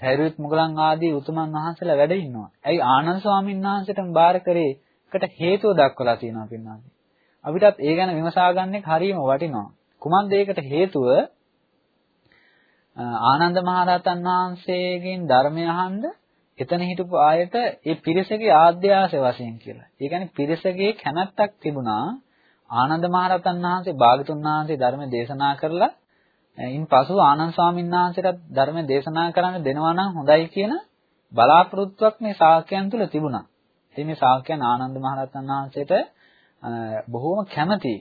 සෛරුත් මුගලන් ආදී උතුමන් වහන්සේලා වැඩ ඉන්නවා. ඇයි ආනන්ද ස්වාමීන් වහන්සේටම බාර කරේ? ඒකට හේතුව දක්වලා තියෙනවා පින්නාත්නි. අපිටත් ඒ ගැන විමසා ගන්න එක හරියම වටිනවා. කුමක්ද ඒකට හේතුව? ආනන්ද මහරහතන් වහන්සේගෙන් ධර්මය අහන්න එතන හිටපු ආයත ඒ පිරිසගේ ආද්‍යාසය වශයෙන් කියලා. ඒ කියන්නේ පිරිසගේ කැමැත්තක් තිබුණා ආනන්ද මහරහතන් වහන්සේ භාගතුන් වහන්සේ ධර්ම දේශනා කරලා ඉන් පසු ආනන්ද ස්වාමීන් වහන්සේට ධර්ම දේශනා කරන්න දෙනවා නම් හොඳයි කියන බලාපොරොත්තුවක් මේ ශාක්‍යයන් තුල තිබුණා. ඉතින් මේ ශාක්‍යයන් ආනන්ද මහරහතන් වහන්සේට බොහෝම කැමති.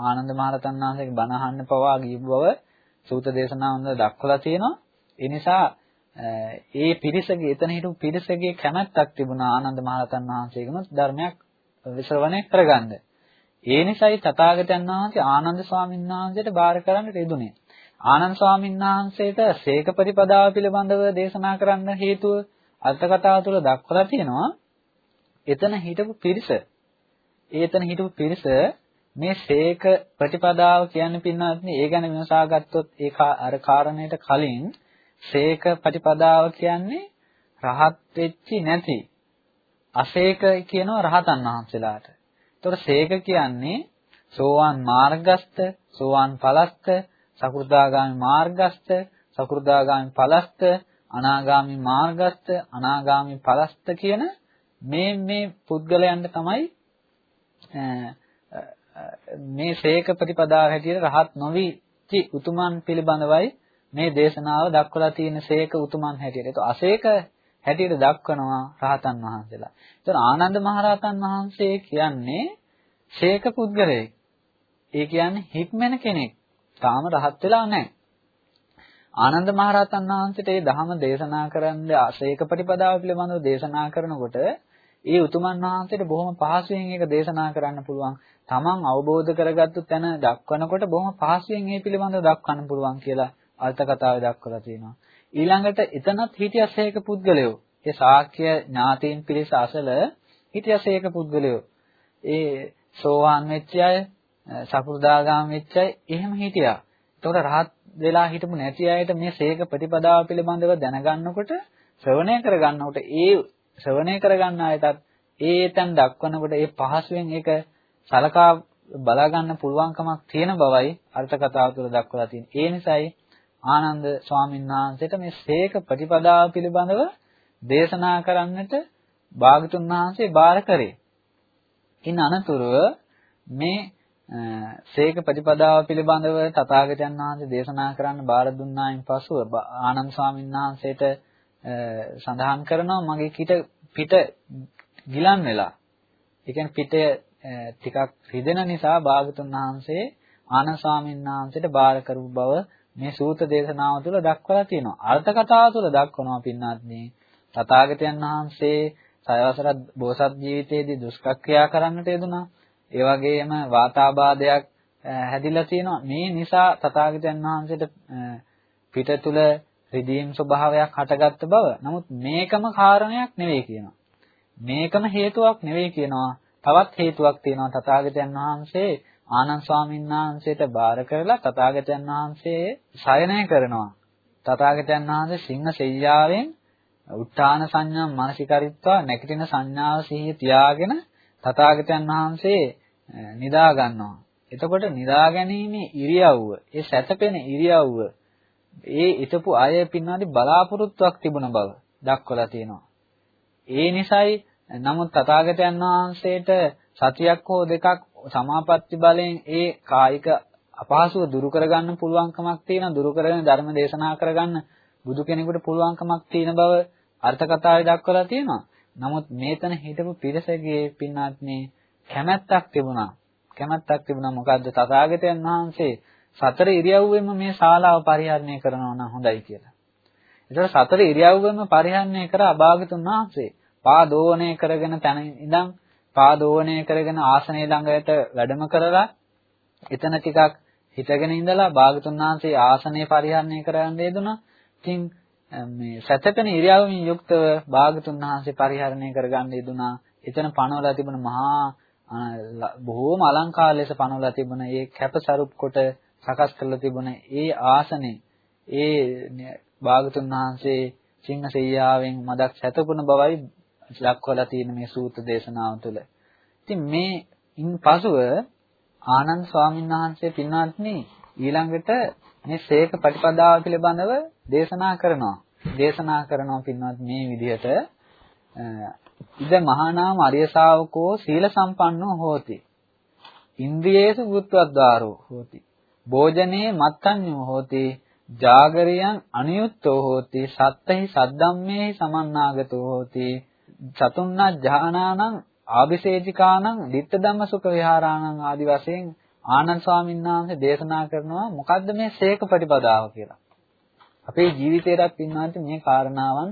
ආනන්ද මහරහතන් වහන්සේගේ බණ අහන්න පවා ගියපු බව සූත දේශනාවන්ද දක්වලා තියෙනවා. ඒ නිසා ඒ පිරිසගේ එතන හිටපු පිරිසගේ කැමැත්තක් තිබුණා ආනන්ද මහරහතන් වහන්සේගෙනුත් ධර්මයක් විශ්‍රවණය කරගන්න. ඒ නිසායි තථාගතයන් වහන්සේ ආනන්ද ස්වාමීන් වහන්සේට බාර කරන්නට යෙදුනේ. ආනන්ද ස්වාමීන් වහන්සේට සීක ප්‍රතිපදාව පිළිබඳව දේශනා කරන්න හේතුව අර්ථ කතාව තුළ දක්වලා තියෙනවා. එතන හිටපු පිරිස. ඒ එතන හිටපු පිරිස මේ ශේක ප්‍රතිපදාව කියන්නේ පින්නත්නි ඒ ගැන විමසා ගත්තොත් ඒ අර කාරණයට කලින් ශේක ප්‍රතිපදාව කියන්නේ රහත් වෙච්චි නැති අශේක කියනවා රහතන් වහන්සේලාට. ඒතකොට ශේක කියන්නේ සෝවාන් මාර්ගස්ත, සෝවාන් ඵලස්ත, සකෘදාගාමි මාර්ගස්ත, සකෘදාගාමි ඵලස්ත, අනාගාමි මාර්ගස්ත, අනාගාමි ඵලස්ත කියන මේ මේ පුද්ගලයන්ට තමයි මේ ශේක ප්‍රතිපදාව හැටියට රහත් නොවිච්චි උතුමන් පිළිබඳවයි මේ දේශනාව දක්වලා තියෙන ශේක උතුමන් හැටියට. ඒක අශේක හැටියට දක්වනවා රහතන් වහන්සේලා. ඒතර ආනන්ද මහරහතන් වහන්සේ කියන්නේ ශේක පුද්ගලයෙක්. ඒ කියන්නේ හික්මන කෙනෙක්. තාම රහත් වෙලා නැහැ. ආනන්ද මහරහතන් වහන්සේට මේ ධහම දේශනා කරන්න අශේක ප්‍රතිපදාව පිළිබඳව දේශනා කරනකොට ඒ උතුමන් වහන්සේට බොහොම පහසුවෙන් ඒක දේශනා කරන්න පුළුවන්. Taman අවබෝධ කරගත්තු තැන දක්වනකොට බොහොම පහසුවෙන් මේ පිළිබඳව දක්වන්න පුළුවන් කියලා අර්ථ කතාවේ දක්වලා තියෙනවා. ඊළඟට එතනත් හිටියසේක පුද්ගලයෝ. ඒ ශාක්‍ය ඥාතීන් පිරිස අසල හිටියසේක පුද්ගලයෝ. ඒ සෝවාන් වෙච්ච අය, සකු르දාගාම වෙච්ච අය එහෙම හිටියා. එතකොට රහත් වෙලා හිටපු නැති අයට මේ සේක ප්‍රතිපදාව පිළිබඳව දැනගන්නකොට ශ්‍රවණය කරගන්නකොට ඒ ශ්‍රවණය කරගන්න අයටත් ඒ තැන් දක්වනකොට ඒ පහසුවෙන් ඒක සලකා බලා ගන්න පුළුවන්කමක් තියෙන බවයි අර්ථ කතාව තුළ දක්වලා තියෙන්නේ. ඒ නිසායි ආනන්ද ස්වාමීන් වහන්සේට මේ සේක ප්‍රතිපදාව පිළිබඳව දේශනා කරන්නට භාගතුන් වහන්සේ බාර කරේ. ඉන් අනතුරුව මේ සේක ප්‍රතිපදාව පිළිබඳව තථාගතයන් වහන්සේ දේශනා කරන්න බාර දුන්නායින් පසුව ආනන්ද ස්වාමීන් වහන්සේට සඳහන් කරනවා මගේ කිට පිට ගිලන් වෙලා. ඒ කියන්නේ පිටය ටිකක් රිදෙන නිසා භාගතුන් වහන්සේ ආනන්ද ස්වාමීන් වහන්සේට බාර කරපු බව මේ සූත්‍ර දේශනාව තුළ දක්වලා තියෙනවා. අර්ථ කතාව තුළ දක්වනවා පින්නාත්නි. තථාගතයන් වහන්සේ සයවසර බෝසත් ජීවිතයේදී දුෂ්කක්‍රියා කරන්නට යෙදුනා. ඒ වගේම වාතාබාධයක් හැදිලා තියෙනවා. මේ නිසා තථාගතයන් වහන්සේට පිට තුළ රිදීම් ස්වභාවයක් හටගත්ත බව. නමුත් මේකම කාරණයක් නෙවෙයි කියනවා. මේකම හේතුවක් නෙවෙයි කියනවා. තවත් හේතුවක් තියෙනවා තථාගතයන් වහන්සේ ආනන්ද ස්වාමීන් වහන්සේට බාර කරලා තථාගතයන් වහන්සේ ශයනය කරනවා. තථාගතයන් වහන්සේ සිංහ සෙයියාවෙන් උත්තාන සංඥා මානසිකරිත්වා නැගිටින සංඥාව සිහිය තියාගෙන තථාගතයන් වහන්සේ නිදා ගන්නවා. එතකොට නිදා ගැනීමේ ඉරියව්ව, ඒ සැතපෙන ඉරියව්ව ඒ ඊටපු අය පින්නාදී බලාපොරොත්තුවක් තිබුණ බව දක්වලා තියෙනවා. ඒ නිසායි නමුත් තථාගතයන් වහන්සේට සතියක් හෝ දෙකක් සමාපatti බලයෙන් ඒ කායික අපහසුව දුරු කරගන්න පුළුවන්කමක් තියෙන දුරු කරගෙන ධර්ම දේශනා කරගන්න බුදු කෙනෙකුට පුළුවන්කමක් තියෙන බව අර්ථ කතාවේ දක්වලා තියෙනවා. නමුත් මේතන හිටපු පිරිසගේ පින්නාත්නේ කැමැත්තක් තිබුණා. කැමැත්තක් තිබුණා මොකද්ද? තථාගතයන් වහන්සේ සතර ඉරියව්වෙම මේ ශාලාව පරිහරණය කරනවා නම් හොඳයි කියලා. ඒතර සතර ඉරියව්වෙම පරිහරණය කර අභාගතුන් වහන්සේ පාදෝණය කරගෙන තැන ඉඳන් පාදෝණය කරගෙන ආසනයේ ළඟට වැඩම කරලා එතන ටිකක් හිටගෙන ඉඳලා භාගතුන් වහන්සේ ආසනය පරිහරණය කරන්න යෙදුණා. ඉතින් මේ සැතපෙන ඉරියව්වෙන් යුක්තව භාගතුන් වහන්සේ පරිහරණය කරගන්න යෙදුණා. එතන පනවලා තිබුණ මහා බොහෝම අලංකාර ලෙස පනවලා තිබුණ ඒ කැපසරුප් කොට සකස් කරලා තිබුණ ඒ ආසනේ ඒ භාගතුන් වහන්සේ සිංහ සෙයියාවෙන් මදක් සැතපුණ බවයි දක්වලා තියෙන මේ සූත්‍ර දේශනාව තුළ. ඉතින් මේ ඉන් පසුව ආනන්ද ස්වාමීන් වහන්සේ පින්වත්නි ඊළඟට මේ සේක ප්‍රතිපදාව පිළිබඳව දේශනා කරනවා. දේශනා කරනවා පින්වත් මේ විදිහට ඉද මහානාම අරිය ශාවකෝ සීල සම්පන්නෝ හෝති. ඉන්ද්‍රියේසු වෘත්තද්වාරෝ හෝති. භෝජනේ මත්තඤ්ඤෝ හෝති. ජාගරියං අනියුත්තෝ හෝති. සත්තහි සද්දම්මේහි සමන්නාගතෝ හෝති. චතුන්නා ඥානානං ආභිසේජිකානං ditta ධම්ම සුඛ විහරාණං ආදි වශයෙන් ආනන්ද ස්වාමීන් වහන්සේ දේශනා කරනවා මොකද්ද මේ සීක ප්‍රතිපදාව කියලා. අපේ ජීවිතේටත් පින්නාන්ට මේ කාරණාවන්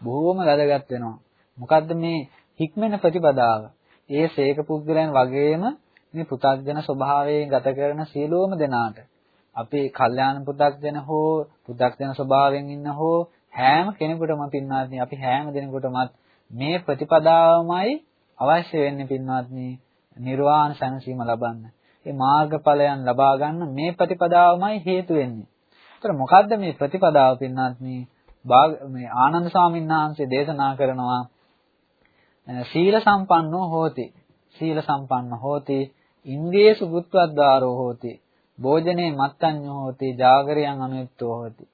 බොහෝම වැදගත් වෙනවා. මොකද්ද මේ හික්මන ප්‍රතිපදාව? ඒ සීක පුද්ගලයන් වගේම මේ පුතග්ජන ස්වභාවයෙන් ගත කරන සියලුම දෙනාට අපි කල්යාණ පුතග්ජන හෝ පුතග්ජන ස්වභාවයෙන් ඉන්න හෝ හැම කෙනෙකුටම පින්නාදී අපි හැම දිනෙකටමත් මේ ප්‍රතිපදාවමයි අවශ්‍ය වෙන්නේ පින්වත්නි නිර්වාණ සැනසීම ලබන්න. මේ මාර්ගඵලයන් ලබා ගන්න මේ ප්‍රතිපදාවමයි හේතු වෙන්නේ. ඒතර මොකද්ද මේ ප්‍රතිපදාව පින්වත්නි? මේ ආනන්ද ස්වාමීන් වහන්සේ දේශනා කරනවා සීල සම්පන්නෝ හෝති. සීල සම්පන්න හෝති. ඉන්ද්‍රියසු බුත්වද්දාරෝ හෝති. භෝජනේ මත්තඤ්ඤෝ හෝති. ජාගරයන් අනුයුක්තෝ හෝති.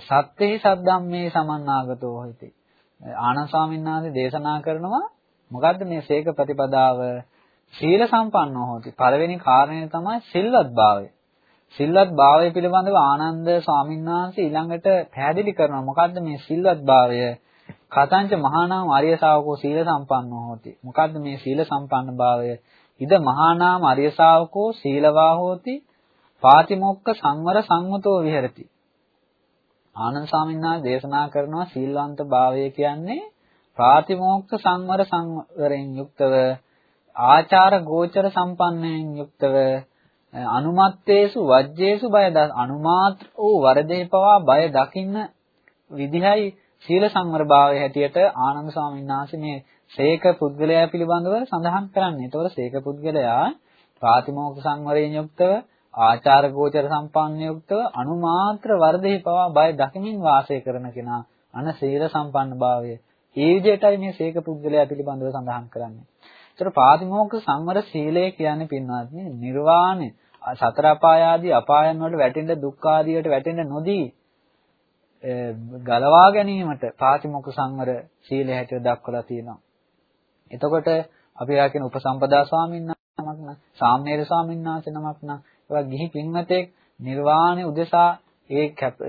සත්‍යෙහි සද්දම්මේ සමන්නාගතෝ හෝති. ආනන්ද ස්වාමීන් වහන්සේ දේශනා කරනවා මොකද්ද මේ සීක ප්‍රතිපදාව? සීල සම්පන්නෝ හොති. පළවෙනි කාරණය තමයි සිල්වත් භාවය සිල්වත් භාවය පිළිබඳව ආනන්ද ස්වාමීන් වහන්සේ ඊළඟට පැහැදිලි කරනවා. මොකද්ද මේ සිල්වත් භාවය කතංච මහානාම ආර්ය ශාවකෝ සීල සම්පන්නෝ හොති. මොකද්ද මේ සීල සම්පන්න භාවය ඉද මහානාම ආර්ය ශාවකෝ සීලවා හෝති. පාතිමොක්ක සංවර සංවතෝ විහෙරති. ආනන්ද ස්වාමීන් වහන්සේ දේශනා කරනවා සීල්වන්ත භාවය කියන්නේ ප්‍රාතිමෝක්ෂ සංවර සංවරයෙන් යුක්තව ආචාර ගෝචර සම්පන්නයෙන් යුක්තව අනුමත්තේසු වජ්ජේසු බය අනුමාත්‍ර වූ වරදේ පවා බය දකින්න විදිහයි සීල සංවර භාවයේ හැටියට ආනන්ද ස්වාමීන් වහන්සේ මේ සේක පුද්ගලයා පිළිබඳව සඳහන් කරන්නේ. ඒතකොට සේක පුද්ගලයා ප්‍රාතිමෝක්ෂ සංවරයෙන් යුක්තව ආචාර ගෝචර සම්පන්න යුක්තව අනුමාත්‍ර වර්ධේ පවා බය දකිමින් වාසය කරන කෙනා අන සීල සම්පන්න භාවය. ඒ විදිහටයි මේ සීක පුද්ගලයා පිළිබඳව සඳහන් කරන්නේ. ඒතර පාතිමෝක්ෂ සංවර සීලය කියන්නේ පින්වත්නි නිර්වාණය සතර අපාය ආදී අපායන් වලට වැටෙන්න දුක් ආදියට වැටෙන්න නොදී ගලවා ගැනීමට පාතිමෝක්ෂ සංවර සීලය හැටියට දක්වලා තියෙනවා. එතකොට අපි ආ කියන උපසම්පදා ස්වාමීන් නමක් නම් සාම්නේර ස්වාමීන් වහන්සේ නමක් නම් ඒවා ගිහි පින්වතෙක් නිර්වාණය උදෙසා ඒ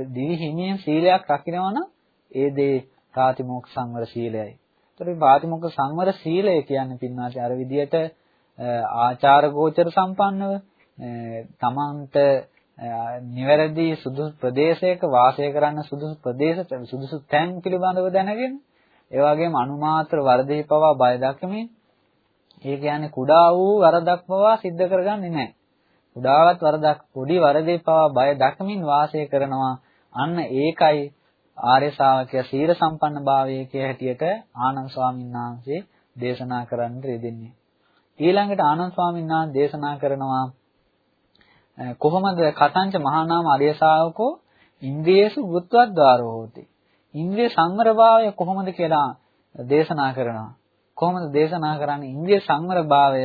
දිවි හිමියෙන් සීලයක් රකින්නවා නම් ඒ දේ ප්‍රාතිමෝක්ෂ සංවර සීලයයි. ඒතර ප්‍රාතිමෝක්ෂ සංවර සීලය කියන්නේ පින්නාට අර විදියට ආචාර ගෝචර සම්පන්නව තමන්ට නිවැරදි සුදුසු ප්‍රදේශයක වාසය කරන්න සුදුසු ප්‍රදේශ සුදුසු තැන් පිළිබඳව දැනගෙන ඒ වගේම අනුමාත්‍ර වරදේ පවා බය දක්වමින් ඒ කියන්නේ කුඩා වූ වරදක් පවා සිද්ධ කරගන්නේ නැහැ. කුඩාවත් වරදක් පොඩි වරදේ පවා බය දක්මින් වාසය කරනවා. අන්න ඒකයි ආර්ය ශාවකයා සීල සම්පන්න භාවයේ කිය හැටියට ආනන්ද ස්වාමීන් වහන්සේ දේශනා කරන්න දෙන්නේ. ඊළඟට ආනන්ද ස්වාමීන් වහන්සේ දේශනා කරනවා කොහොමද කතංච මහානාම ආර්ය ශාවකෝ ඉන්ද්‍රියසු වෘත්වද්වාරෝ හෝති. ඉන්ද්‍රිය සංවරභාවය කොහොමද කියලා දේශනා කරනවා. කොහොමද දේශනා කරන්නේ ඉන්ද්‍රිය සංවරභාවය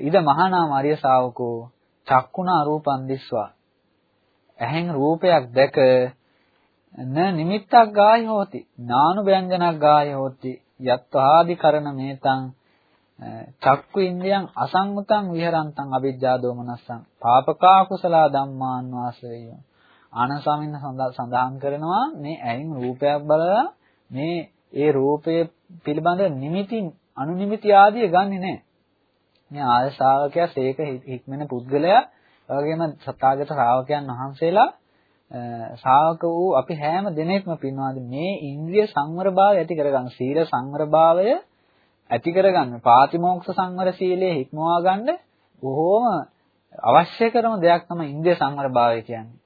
ඉද මහානාම ආර්ය ශාවකෝ චක්කුණා රූපං දිස්වා. ඇහෙන් රූපයක් දැක න නිමිත්තක් ගාය හෝති නානු ව්‍යංජනක් ගාය හෝති යත්වාදි කරන මේතං චක්කු ඉන්ද්‍රියං අසංගතං විහරන්තං අවිජ්ජා දෝමනස්සං පාපකා කුසලා ධම්මාන් වාසය ආනන්ද ස්වාමීන් සඳහන් කරනවා මේ ඇයින් රූපයක් බලලා මේ ඒ රූපය පිළිබඳ නිමිති අනුනිමිති ආදිය ගන්නෙ නැහැ. මේ ආය ශ්‍රාවකයා සේක හික්මන පුද්ගලයා වගේම සතාගත ශ්‍රාවකයන් වහන්සේලා ශ්‍රාවක වූ අපි හැම දිනෙකම පින්වාද මේ ඉන්ද්‍රිය සංවරභාවය ඇති කරගන්න සීල සංවරභාවය ඇති කරගන්න පාතිමෝක්ෂ සංවර සීලය හික්මවා ගන්න බොහෝම අවශ්‍ය කරන දෙයක් තමයි ඉන්ද්‍රිය සංවරභාවය කියන්නේ.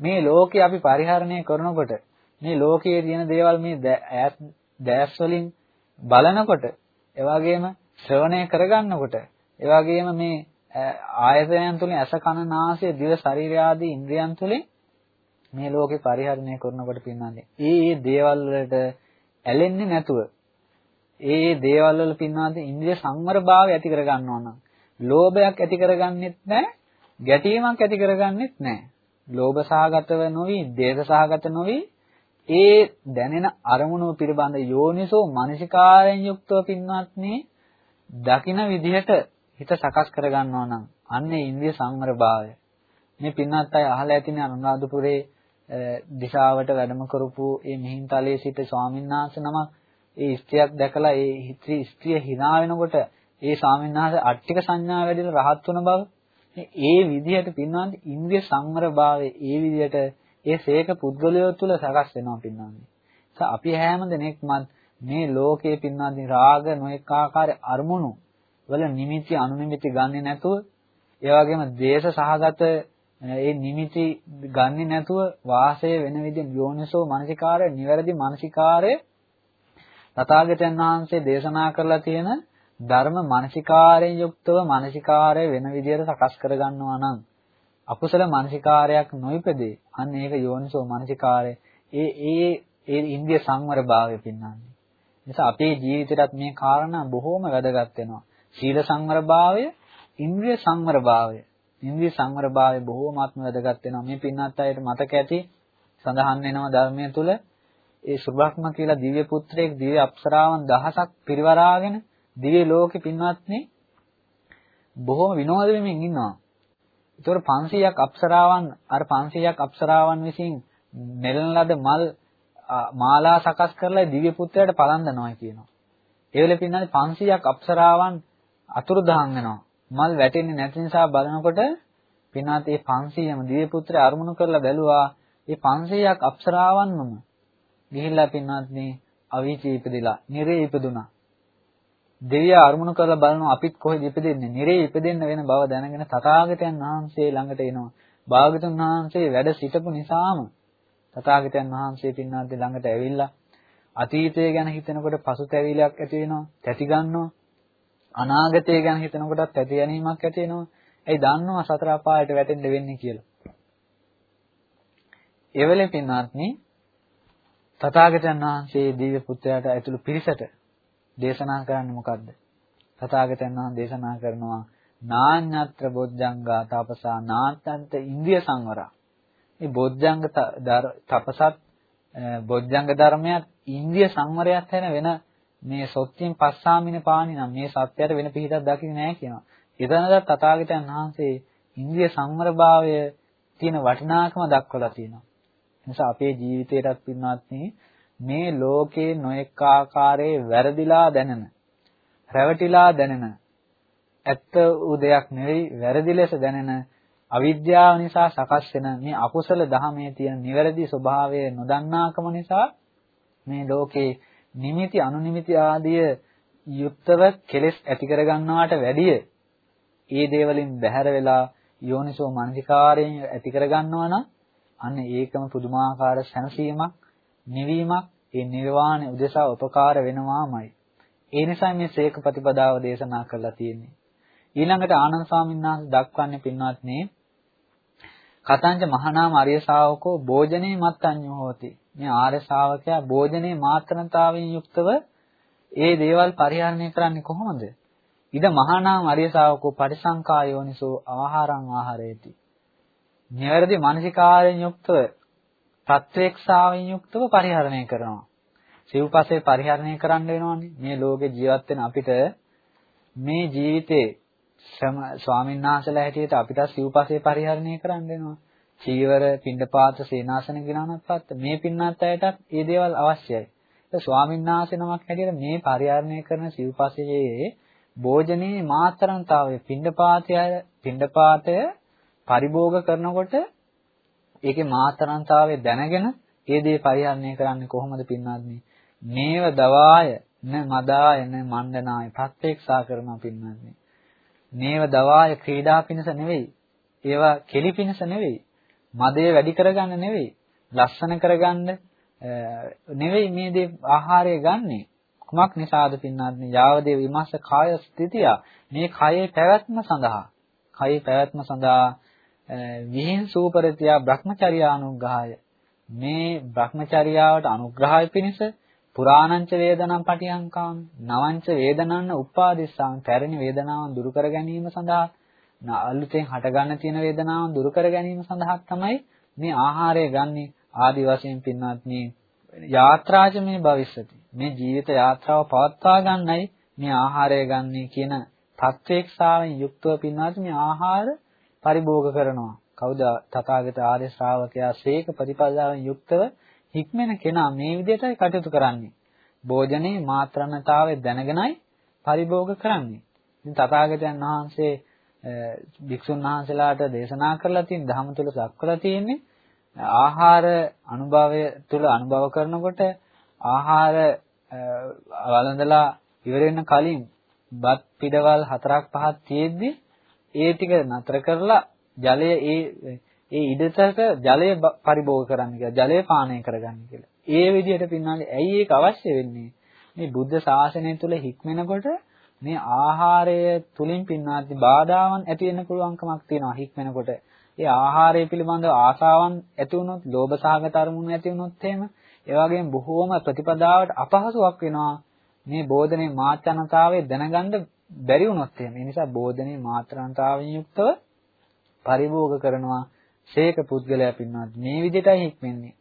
මේ ලෝකේ අපි පරිහරණය කරනකොට මේ ලෝකයේ තියෙන දේවල් මේ දැස් වලින් බලනකොට එවාගෙම ශ්‍රවණය කරගන්නකොට එවාගෙම මේ ආයතනයන් තුලින් ඇස කන නාසය දිව ශරීරය ආදී ඉන්ද්‍රියන් තුලින් මේ ලෝකේ පරිහරණය කරනකොට පින්නන්නේ. ඒ ඒ දේවල් වලට ඇලෙන්නේ නැතුව ඒ ඒ දේවල් වල පින්නාද ඉන්ද්‍රිය සංවරභාවය ඇති කරගන්නවා නම් ලෝභයක් ඇති කරගන්නෙත් නැහැ ගැටීමක් ඇති කරගන්නෙත් නැහැ. ලෝභ සහගතව නොවි දේශ සහගත නොවි ඒ දැනෙන අරමුණු පිළිබඳ යෝනිසෝ මනසිකාරයෙන් යුක්තව පින්වත්නි දකින විදිහට හිත සකස් කරගන්නවා නම් අන්නේ ඉන්ද්‍රිය සංවරභාවය මේ පින්වත් අය අහලා ඇතිනේ අනුරාධපුරේ දිශාවට වැඩම කරපු මේ මිහින්තලයේ සිට ස්වාමීන් වහන්සේ නමක් ඒ ස්ත්‍රියක් දැකලා ඒ ස්ත්‍රිය hina වෙනකොට ඒ ස්වාමීන් වහන්සේ අට්ටික සංඥා වැඩිලා රහත් වුණ බව ඒ විදිහට පින්වන්ත ඉන්ද්‍රිය සංවරභාවය ඒ විදිහට ඒ සේක පුද්ගලයෝ තුල සකස් වෙනවා පින්වන්ත. අපි හැම දිනෙකමත් මේ ලෝකයේ පින්වන්ත රාග නොඑක ආකාර අරමුණු වල නිමිති අනුනිමිති ගන්නෙ නැතුව ඒ වගේම දේශ සහගත ඒ නිමිති ගන්නෙ නැතුව වාසය වෙන විදිහ යෝනිසෝ මානසිකාරය නිවැරදි මානසිකාරය තථාගතයන් වහන්සේ දේශනා කරලා තියෙන ධර්ම මානසිකාරයෙන් යුක්තව මානසිකාරය වෙන විදිහට සකස් කරගන්නවා නම් අකුසල මානසිකාරයක් නොයිපදේ. අන්න ඒක යෝනිසෝ මානසිකාරය. ඒ ඒ ඒ ඉන්දිය සංවර භාවය පින්නන්නේ. නිසා අපේ ජීවිතේටත් මේ කාරණා බොහෝම වැදගත් වෙනවා. සීල සංවර භාවය, ඉන්ද්‍රිය සංවර භාවය. ඉන්ද්‍රිය සංවර භාවය බොහෝමත්ම වැදගත් වෙනවා. මේ පින්නත් අයට මතක ඇති සඳහන් වෙනවා ධර්මයේ තුල ඒ සුභක්ම කියලා දිව්‍ය පුත්‍රයෙක් දිව්‍ය අප්සරාවන් දහසක් පිරිවරාගෙන දිව්‍ය ලෝකෙ පින්වත්නි බොහොම විනෝද වෙමින් ඉන්නවා. ඒතකොට 500ක් අප්සරාවන් අර 500ක් අප්සරාවන් විසින් නෙලන ලද මල් මාලා සකස් කරලා දිව්‍ය පුත්‍රයාට පලඳනවා කියනවා. ඒ වෙලේ පින්නන්නේ 500ක් අප්සරාවන් අතුරුදහන් වෙනවා. මල් වැටෙන්නේ නැති නිසා බලනකොට පින්නාත් මේ 500ම දිව්‍ය පුත්‍රය අරමුණු කරලා බැලුවා. මේ 500ක් අප්සරාවන්මම ගිහිල්ලා පින්වත්නි අවීචී ඉපදිලා නිරේ ඉපදුනා. දෙවියා අරමුණු කරලා බලනවා අපිත් කොහෙද ඉපදෙන්නේ? නිරේ ඉපදෙන්න වෙන බව දැනගෙන තථාගතයන් වහන්සේ ළඟට එනවා. භාගතුන් වහන්සේ වැඩ සිටපු නිසාම තථාගතයන් වහන්සේ පින්නාත් ළඟට ඇවිල්ලා අතීතය ගැන හිතනකොට පසුතැවිල්ලක් ඇති වෙනවා, තැති ගන්නවා. අනාගතය ගැන හිතනකොටත් තැති ගැනීමක් ඇති වෙනවා. ඒ දන්නවා සතර අපායට වැටෙන්න වෙන්නේ කියලා. එවලේ පින්නාත්නි තථාගතයන් වහන්සේ දිව්‍ය පුත්‍රයාට ඇතුළු පිරිසට දේශනා කරන්නේ මොකද්ද? තථාගතයන් වහන්සේ දේශනා කරනවා නාඤ්ඤත්‍ර බොජ්ජංගා තපසා නාත්තන්ත ඉන්ද්‍රිය සංවරා. මේ බොජ්ජංග තපසත් බොජ්ජංග ධර්මයක් ඉන්ද්‍රිය සංවරයක් වෙන වෙන මේ සොත්තියෙන් පස්සාමින පාණි නම් මේ සත්‍යයට වෙන පිහිටක් දකින්නේ නැහැ කියනවා. එතනද තථාගතයන් වහන්සේ ඉන්ද්‍රිය සංවරභාවය තියෙන වටිනාකම දක්වලා තියෙනවා. නිසා අපේ ජීවිතයටත් පින්වත්නි මේ ලෝකේ නොඑක ආකාරයේ වැරදිලා දැනෙන රැවටිලා දැනෙන ඇත්ත වූ දෙයක් නෙවෙයි වැරදි ලෙස දැනෙන අවිද්‍යාව නිසා සකස් වෙන මේ අකුසල දහමේ තියෙන නිවැරදි ස්වභාවය නොදන්නාකම නිසා මේ ලෝකේ නිමිති අනුනිමිති ආදිය යුක්තව කෙලෙස් ඇති කර ගන්නවාට වැඩිය ඒ දේවලින් බැහැර වෙලා යෝනිසෝ මනසිකාරයෙන් ඇති කර ගන්නවා නම් අන්න ඒකම පුදුමාකාර සැනසීමක් නිවීමක් ඒ නිර්වාණය උදෙසා උපකාර වෙනවාමයි. ඒ නිසා මේ සීක ප්‍රතිපදාව දේශනා කරලා තියෙන්නේ. ඊළඟට ආනන්ද ස්වාමීන් වහන්සේ දක්වන්නේ පින්වත්නි කතංජ මහානාම ආර්ය ශාවකෝ භෝජනේ මත්ඤ්ඤෝ හෝති. මේ ආර්ය ශාවකයා භෝජනේ මාත්‍රණතාවයෙන් යුක්තව ඒ දේවල් පරිහරණය කරන්නේ කොහොමද? ඉද මහානාම ආර්ය ශාවකෝ පරිසංකායෝනිසෝ ආහාරං ආහාරේති. නිවැරදි මානසිකාරයෙන් යුක්තව ප්‍රත්‍යක්ෂාවෙන් යුක්තව පරිහරණය කරනවා. සිව්පසේ පරිහරණය කරන්න වෙනවනේ. මේ ලෝකේ ජීවත් වෙන අපිට මේ ජීවිතේ ස්වාමීන් වහන්සේලා හැටියට අපිට සිව්පසේ පරිහරණය කරන්න වෙනවා. චීවර, පින්ඩපාත, සේනාසන ගිනානත් පත්ත මේ පින්නත් අයටත් මේ දේවල් අවශ්‍යයි. ඒ ස්වාමීන් වහන්සේ නමක් හැටියට මේ පරිහරණය කරන සිව්පසයේ භෝජනයේ මාතරන්තාවය පින්ඩපාතය පින්ඩපාතය පරිභෝග කරනකොට ඒකේ මාතරන්තාවය දැනගෙන ඒ දේ පරිහරණය කරන්නේ කොහොමද පින්වත්නි? මේව දවාය න මදාය න මණ්ඩනාය ප්‍රත්‍යක්ෂා කරනවා පින්වත්නි. මේව දවාය ක්‍රීඩා පිණිස නෙවෙයි. ඒවා කෙලි පිණිස නෙවෙයි. මදේ වැඩි කරගන්න නෙවෙයි. ලස්සන කරගන්න නෙවෙයි මේ දේ ආහාරය ගන්නෙ. කුමක් නිසාද පින්වත්නි? යාවදේ විමස්ස කාය ස්ථිතිය මේ කයේ පැවැත්ම සඳහා. කයේ පැවැත්ම සඳහා විහිං සූපරතියා බ්‍රහ්මචර්යානුග්‍රහය මේ බ්‍රහ්මචර්යාවට අනුග්‍රහය පිණිස පුරාණංච වේදනම් පටියංකාම නවංච වේදනන්න උපාදිස්සාම පැරණි වේදනාවන් දුරු කර ගැනීම සඳහා අලුතෙන් හටගන්න තියෙන වේදනාවන් දුරු කර ගැනීම සඳහා තමයි මේ ආහාරය ගන්නෙ ආදි වශයෙන් පින්නත් මේ යාත්‍රාජ මේ භවිෂති මේ ජීවිත යාත්‍රාව පවත්වා ගන්නයි මේ ආහාරය ගන්නෙ කියන තත්වේක්ෂාවෙන් යුක්තව පින්නත් මේ ආහාර පරිභෝග කරනවා. කවුද තථාගත ආර්ය ශ්‍රාවකයා ශේක ප්‍රතිපදාවෙන් යුක්තව හික්මෙන කෙනා මේ විදිහටයි කටයුතු කරන්නේ. භෝජනේ මාත්‍රණතාවය දැනගෙනයි පරිභෝග කරන්නේ. ඉතින් තථාගතයන් වහන්සේ භික්ෂුන් වහන්සේලාට දේශනා කරලා තියෙන ධහම තුල දක්වලා තියෙන්නේ ආහාර අනුභවය තුල අනුභව කරනකොට ආහාර වළඳලා ඉවර වෙන කලින් බත් පිටවල් හතරක් පහක් තියෙද්දි ඒ ටික නතර කරලා ජලය ඒ ඒ ඉඩතට ජලය පරිභෝග කරන්න කියලා ජලය පානය කරගන්න කියලා. ඒ විදිහට පින්නාලේ ඇයි ඒක අවශ්‍ය වෙන්නේ? මේ බුද්ධ ශාසනය තුල හික්මෙනකොට මේ ආහාරය තුලින් පින්නාති බාධාවන් ඇති වෙන්න පුළුවන්කමක් තියෙනවා හික්මෙනකොට. ඒ ආහාරය පිළිබඳව ආසාවන් ඇති වුණොත්, ලෝභ සහගත අරමුණු ඇති වුණොත් එහෙම ඒ වගේම බොහෝම ප්‍රතිපදාවට අපහසුයක් වෙනවා. මේ බෝධනේ මාත්‍යනතාවයේ දැනගන්න බැරි වුණොත් එහෙම. ඒ නිසා බෝධනේ මාත්‍රාන්තාවෙන් යුක්තව පරිභෝග කරනවා ශේක පුද්ගලයා පින්වත් මේ විදිහටයි හික්මන්නේ.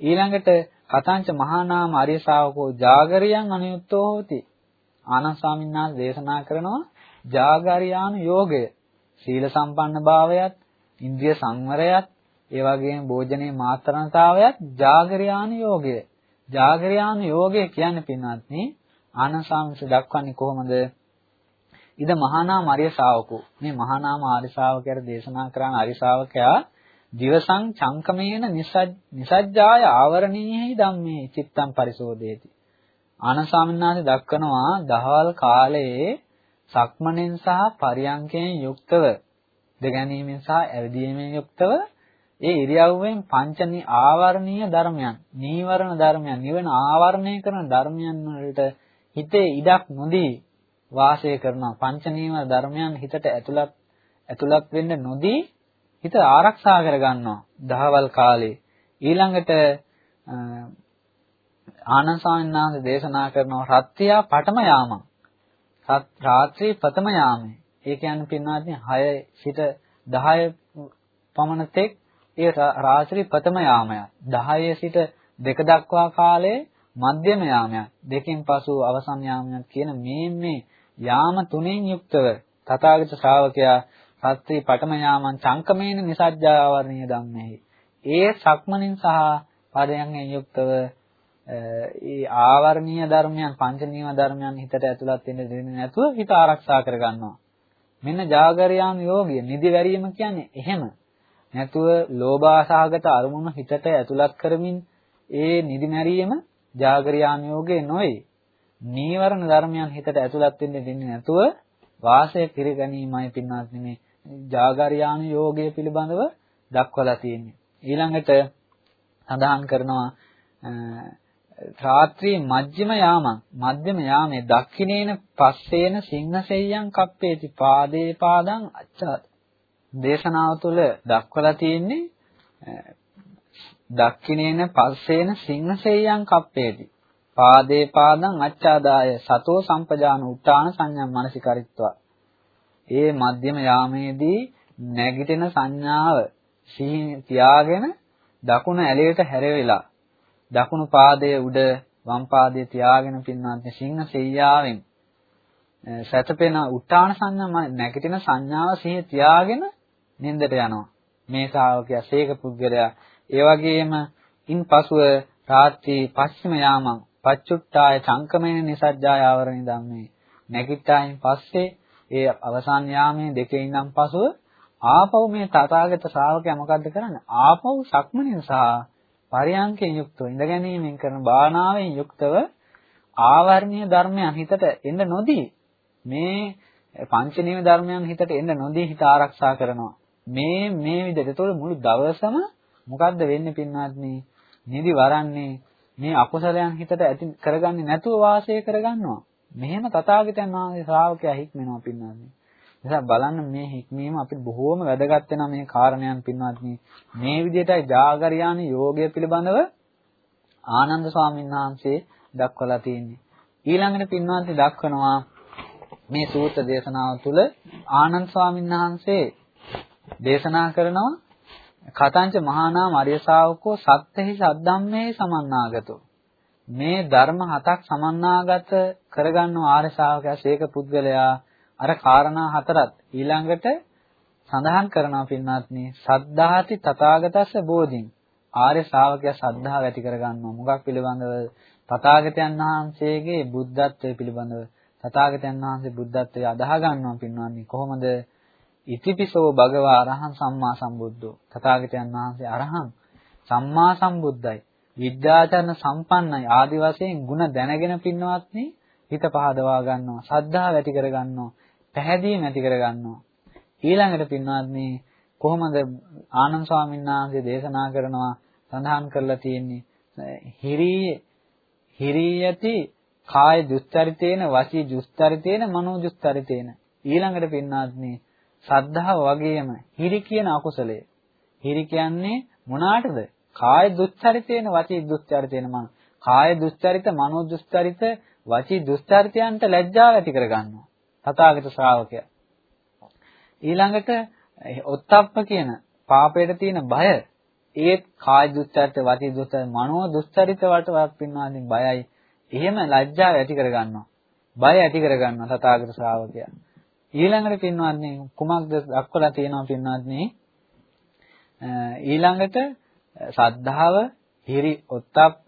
ඊළඟට කතාංච මහා නාම ආර්ය ශාවකෝ ජාගරියන් අනුයුක්තෝ හෝති. ආනන්ද ස්වාමීන් වහන්සේ දේශනා කරනවා ජාගරියානු යෝගය. සීල සම්පන්න භාවයත්, ඉන්ද්‍රිය සංවරයත්, ඒ වගේම භෝජනයේ මාත්‍රණතාවයත් ජාගරියානු යෝගය. ජාගරියානු යෝගය කියන්නේ පින්වත්නි ආනන්ද ස්වාමීන් දක්වන්නේ කොහොමද? ඉද මහානාම ආර්ය ශාවකෝ. මේ මහානාම ආර්ය ශාවකයාට දේශනා කරන ආර්ය ශාවකයා දිවසං චංකමේන නිසජ්ජාය ආවරණීහි ධම්මේ චිත්තං පරිසෝදේති. ආනසාමිනාදී දක්වනවා දහවල් කාලයේ සක්මණෙන් සහ පරියංකයෙන් යුක්තව දෙගැනීමෙන් සහ ඇවිදීමෙන් යුක්තව ඒ ඉරියව්වෙන් පංචනි ආවරණීය ධර්මයන් නීවරණ ධර්මයන් නිවන ආවරණය කරන ධර්මයන් වලට හිතේ ඉඩක් නොදී වාසය කරනවා පංච නීවර ධර්මයන් හිතට ඇතුළත් ඇතුළත් වෙන්න නොදී හිත ආරක්ෂා කර ගන්නවා දහවල් කාලේ. ඊළඟට ආනන්ද ස්වාමීන් වහන්සේ දේශනා කරනවා රත්ත්‍යා පඨම යාමං රාත්‍රී ප්‍රථම යාමේ ඒ කියන්නේ පින්වත්නි 6 සිට 10 පමණ තෙක් ඒ රාත්‍රී ප්‍රථම යාමය 10 සිට 2 දක්වා කාලයේ මධ්‍යම යාමයක්. දෙකෙන් පසු අවසන් යාමයක් කියන මේ මේ යාම තුනෙන් යුක්තව තථාගත ශ්‍රාවකයා සත්‍ත්‍රි පඨම යාමං චංකමේන නිසජ්ජාවරණීය ධම්මෙහි ඒ සක්මනින් සහ පදයෙන් යුක්තව ඒ ආවරණීය ධර්මයන් පංචනීය ධර්මයන් හිතට ඇතුළත් වෙන්න දෙන්නේ නැතුව හිත ආරක්ෂා කරගන්නවා. මෙන්න ජාගරයාම යෝගිය නිදිවැරීම කියන්නේ එහෙම. නැතුව ලෝභාසහගත අරමුණු හිතට ඇතුළත් කරමින් ඒ නිදිමැරීම ජාගරයාම යෝගේ නොවේ. නීවරණ ධර්මයන් හිතට ඇතුළත් වෙන්න දෙන්නේ නැතුව වාසය පිරගැනීමයි පින්වත් මේ ජාගරයාම යෝගය පිළිබඳව දක්වලා තියෙන්නේ. ඊළඟට සඳහන් කරනවා රාත්‍රී මජ්ක්‍ධිම යාමං මධ්‍යම යාමේ දක්ඛිනේන පස්සේන සිංහසෙය්‍යං කප්පේති පාදේ පාදං අච්ඡාද. දේශනාව තුළ දක්වලා තියෙන්නේ දක්ඛිනේන පස්සේන සිංහසෙය්‍යං කප්පේති පාදේ පාදං අච්ඡාදාය සතෝ සම්පජාන උත්තාන සංඥා මනසිකරිත්වා. ඒ මධ්‍යම යාමේදී නැගිටින සංඥාව සිහි තියාගෙන දකුණ ඇලයට හැරෙවිලා දකුණු පාදයේ උඩ වම් පාදයේ තියාගෙන පින්වත්නි සිංහ සෙයියාවෙන් සැතපෙන උත්තාන සංඥා නැගිටින සංඥාව සිහි තියාගෙන නින්දට යනවා. මේ ශ්‍රාවකයා සීක පුද්ගලයා ඒ වගේම ඉන්පසුව රාත්‍රී පස්චිම යාමං පච්චුට්ටාය චංකමේන නිසජ්ජාය ආවරණි ධම්මේ නැගිට්ටායින් පස්සේ ඒ අවසාන යාමේ දෙකේ ඉඳන් පසුව ආපහු මේ තථාගත ශ්‍රාවකයා මොකද්ද කරන්නේ? ආපහු සක්මනින් සහ පරියංකයෙන් යුක්තව ඉඳ ගැනීමෙන් කරන භාවනාවෙන් යුක්තව ආවර්ණීය ධර්මයන් හිතට එන්න නොදී මේ පංච නීව ධර්මයන් හිතට එන්න නොදී හිත ආරක්ෂා කරනවා. මේ මේ විදිහට. ඒතකොට මුළු දවසම මොකද්ද වෙන්නේ පින්වත්නි? නිදි වරන්නේ මේ අකුසලයන් හිතට ඇති කරගන්නේ නැතුව වාසය කරගන්නවා. මෙහෙම තථාගතයන් වහන්සේ ශ්‍රාවකයා හික්මනවා පින්වත්නි නිසා බලන්න මේ හික්මීම අපිට බොහෝම වැදගත් වෙනා මේ කාරණයන් පින්වත්නි. මේ විදිහටයි ජාගරියාන යෝගය පිළිබඳව ආනන්ද ස්වාමීන් වහන්සේ දක්වලා තියෙන්නේ. ඊළඟට පින්වත්නි දක්වනවා මේ සූත්‍ර දේශනාව තුළ ආනන්ද ස්වාමීන් වහන්සේ දේශනා කරනවා කතංච මහානාම අරිය ශාවකෝ සත්‍යෙහි සද්ධම්මේ සමන්නාගතෝ මේ ධර්ම හතක් සමන්නාගත කරගන්න ආර්ය ශාවකයා ශේක පුද්ගලයා අර කාරණා හතරත් ඊළඟට සඳහන් කරනවා පින්වත්නි සද්ධාති තථාගතස්ස බෝධින්. ආර්ය ශ්‍රාවකයා සද්ධාව ඇති කරගන්නවා. මොකක් පිළිබඳව? තථාගතයන් වහන්සේගේ බුද්ධත්වයේ පිළිබඳව. තථාගතයන් වහන්සේ බුද්ධත්වයේ අදාහ ගන්නවා පින්වත්නි. කොහොමද? ඉතිපිසෝ භගවා අරහං සම්මා සම්බුද්ධෝ. තථාගතයන් වහන්සේ අරහං සම්මා සම්බුද්ධයි. විද්‍යාචරණ සම්පන්නයි. ආදි වශයෙන් ಗುಣ දැනගෙන පින්වත්නි හිත පහදවා ගන්නවා සද්ධාව ඇති කර ගන්නවා පැහැදීම ඇති කරගන්නවා. ඊළඟට පින්වත්නි කොහොමද ආනන්ද ස්වාමීන් වහන්සේ දේශනා කරනවා සඳහන් කරලා තියෙන්නේ? හිරී හිරියති කාය දුස්තරිතේන වචී දුස්තරිතේන මනෝ දුස්තරිතේන ඊළඟට පින්වත්නි සද්ධාව වගේම හිරි කියන අකුසලය. හිරි කියන්නේ මොනාටද? කාය දුස්චරිතේන වචී දුස්චරිතේන මන කාය දුස්චරිත මනෝ දුස්චරිත වචී දුස්චරිතයන්ට ලැජ්ජාව ඇති කරගන්නවා තථාගත ශ්‍රාවකයා. ඊළඟට ඔත්තප්ප කියන පාපයට තියෙන බය ඒත් කාය දුස්චරිත, වාචික දුස්චරිත, මනෝ දුස්චරිත වලට පින්වාදින් බයයි. එහෙම ලැජ්ජාව ඇති කරගන්නවා. බය ඇති කරගන්නවා තථාගත ශ්‍රාවකයා. ඊළඟට පින්වත්නි කුමක්ද දක්වලා තියෙනවා පින්වත්නි ඊළඟට සද්ධාව, හිරි, ඔත්තප්ප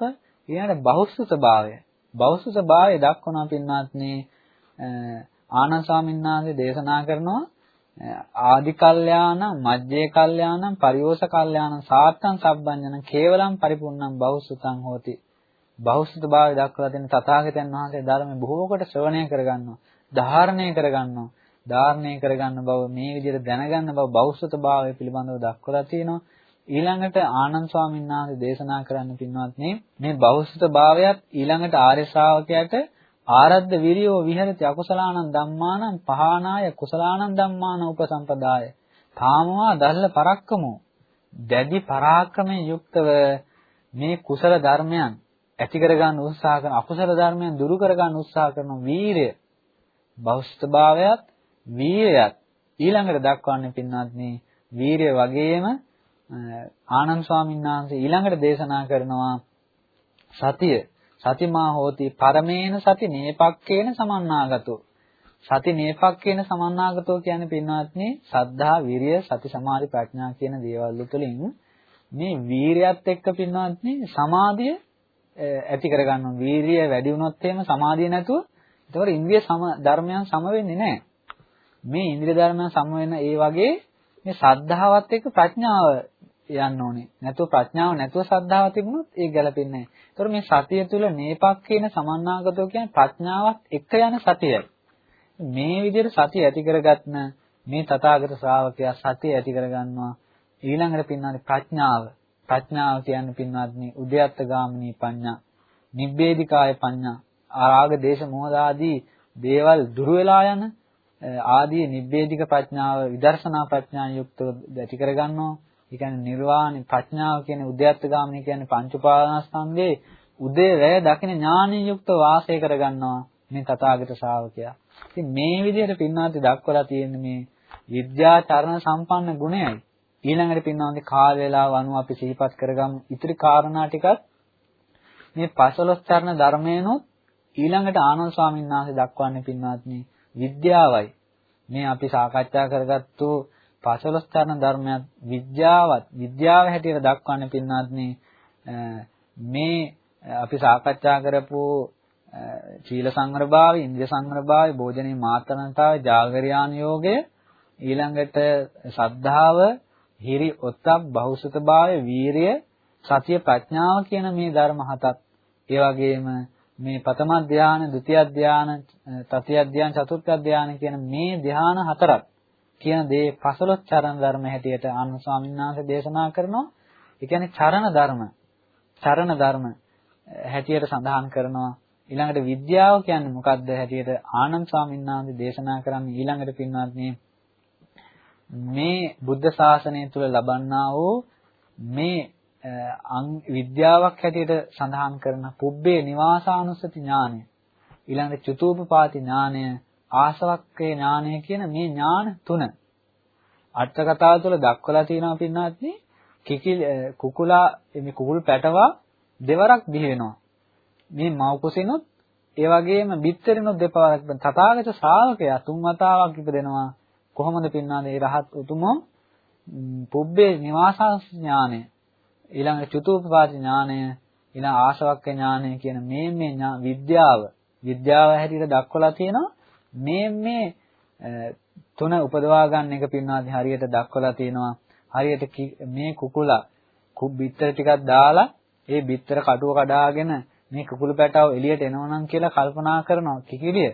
ඊළඟට බහුසුත භාවය. බහුසුත භාවය දක්වනවා පින්වත්නි ආනන්ද ස්වාමීන් වහන්සේ දේශනා කරනවා ආදි කල්යාණ මජ්ජේ කල්යාණ පරිෝස කල්යාණ සාත්තං සබ්බඤ්ඤණ කේවලම් පරිපූර්ණං බහුසුතං හෝති බෞද්ධභාවය දක්වලා දෙන තථාගතයන් වහන්සේ ධර්මයේ බොහෝ කොට ශ්‍රවණය කරගන්නවා. ධාරණය කරගන්නවා. ධාරණය කරගන්න බව මේ විදිහට දැනගන්න බව බෞද්ධභාවය පිළිබඳව දක්වලා තියෙනවා. ඊළඟට ආනන්ද ස්වාමීන් වහන්සේ දේශනා කරන්න පින්වත්නි මේ බෞද්ධභාවයත් ඊළඟට ආර්ය ශ්‍රාවකයාට ආරද්ධ විරියෝ විහෙරති අකුසලානං ධම්මානං පහානාය කුසලානං ධම්මාන උපසම්පදාය. තාමවා දල්ල පරක්කමෝ. දැඩි පරාක්‍රමයෙන් යුක්තව මේ කුසල ධර්මයන් ඇති කරගන්න උත්සාහ කරන අකුසල ධර්මයන් දුරු කරගන්න උත්සාහ කරන වීරය. බෞද්ධභාවයත් වීරයත් ඊළඟට දක්වන්නේ පින්වත්නි වීරය වගේම ආනන්ද ස්වාමීන් වහන්සේ ඊළඟට දේශනා කරනවා සතිය. සතිමා හෝති පරමේන සති නේපක්කේන සමන්නාගතෝ. සති නේපක්කේන සමන්නාගතෝ කියන්නේ පින්වත්නි සද්ධා විරිය සති සමාධි ප්‍රඥා කියන දේවල් තුළින් මේ වීරියත් එක්ක පින්වත්නි සමාධිය ඇති කරගන්න වීරිය වැඩි වුණොත් එහෙම සමාධිය නැතුව ඒතකොට ඉන්ද්‍රිය සම ධර්මයන් සම වෙන්නේ නැහැ. මේ ඉන්ද්‍රිය ධර්මයන් සම වෙන ඒ වගේ මේ සද්ධාවත් එක්ක ප්‍රඥාව යන්න ඕනේ. නැතුව ප්‍රඥාව නැතුව සද්ධාව තිබුණොත් ඒක ගැලපෙන්නේ නැහැ. ඒතර මේ සතිය තුළ නේපක්කේන සමන්නාගතෝ කියන්නේ ප්‍රඥාවත් එක්ක යන සතියයි. මේ විදිහට සතිය ඇති කරගත්න මේ තථාගත ශ්‍රාවකයා සතිය ඇති කරගන්නවා. ඊළඟට පින්නානේ ප්‍රඥාව. ප්‍රඥාව කියන්නේ පින්වත්නි උද්‍යත්ත ගාමිනී පඤ්ඤා, නිබ්බේධිකාය පඤ්ඤා, ආරාග දේශ මොහද ආදී දේවල් දුර වෙලා යන ආදී නිබ්බේධික ප්‍රඥාව විදර්ශනා ප්‍රඥා යුක්තව ඇති කරගන්නවා. ඒ කියන්නේ නිර්වාණ ප්‍රඥාව කියන්නේ උද්‍යත්ත ගාමිනී කියන්නේ පංච උපාදානස්කන්ධයේ උදේ වැය දකින ඥානිය යුක්ත වාසය කරගන්නවා මේ තථාගත ශ්‍රාවකයා. ඉතින් මේ විදිහට පින්නාති දක්වලා තියෙන මේ විද්‍යාචරණ සම්පන්න ගුණයයි. ඊළඟට පින්නාති කාල වේලාව අනුව අපි සිහිපත් කරගමු. ඉතිරි කාරණා ටිකත් මේ පසළොස් චරණ ධර්මයනොත් ඊළඟට ආනන්ද ස්වාමීන් වහන්සේ දක්වන්නේ පින්නාත්නි විද්‍යාවයි. මේ අපි සාකච්ඡා කරගත්තු පසළොස් චරණ ධර්මයක් විද්‍යාවත් විද්‍යාව හැටියට දක්වන්නේ පින්නාත්නි මේ අපි සාකච්ඡා කරපු සීල සංවරභාවය, ඉන්ද්‍රිය සංවරභාවය, භෝජනයේ මාත්‍රණතාවය, ජාගරියාන යෝගය, ඊළඟට සද්ධාව, හිරි ඔත්තම්, බහුසුතභාවය, වීරිය, සතිය ප්‍රඥාව කියන මේ ධර්ම හතත් ඒ වගේම මේ ප්‍රථම ධානය, ဒုတိ ය ධානය, තතිය ධානය, චතුර්ථ ධානය කියන මේ ධාන හතරක් කියන දේ පසළොස් චරණ ධර්ම හැටියට ආනන්ද ස්වාමීන් වහන්සේ දේශනා කරනවා. ඒ කියන්නේ චරණ ධර්ම. චරණ ධර්ම හැටියට සඳහන් කරනවා. ඊළඟට විද්‍යාව කියන්නේ මොකක්ද හැටියට ආනන්ද ස්වාමීන් වහන්සේ දේශනා කරන්නේ ඊළඟට පින්වත්නි මේ බුද්ධ ශාසනය තුල ලබන්නා වූ මේ විද්‍යාවක් හැටියට සඳහන් කරන පුබ්බේ නිවාසානුස්සති ඥානය ඊළඟට චතුූපපාති ඥානය ආසවක්කේ ඥානය කියන මේ ඥාන තුන. අට කතාව තුළ දක්වලා තියෙනවා පින්වත්නි කිකිල කුකුලා මේ කුකුල් පැටවා දෙවරක් බිහි වෙනවා. මේ මව් කුසිනුත් ඒ වගේම බිත්තරිනුත් දෙපාරක් තථාගත ශ්‍රාවකයා තුන් වතාවක් ඉපදෙනවා. කොහොමද පින්නාද ඒ රහත් උතුමෝ? පුබ්බේ නිවාසස් ඥානය. ඊළඟ චතුප්පාද ඥානය ඊළඟ ආශවක්ක ඥානය කියන මේ මේ විද්‍යාව. විද්‍යාව හැටියට දක්වලා තියෙනවා. මේ මේ තුන උපදවා ගන්න එක පින්නාදී හරියට දක්වලා තියෙනවා හරියට මේ කුකුලා කුබ් බිත්තර ටිකක් දාලා ඒ බිත්තර කටුව කඩාගෙන මේ කුකුළු පැටව එළියට එනවනම් කියලා කල්පනා කරනවා. කිකිලිය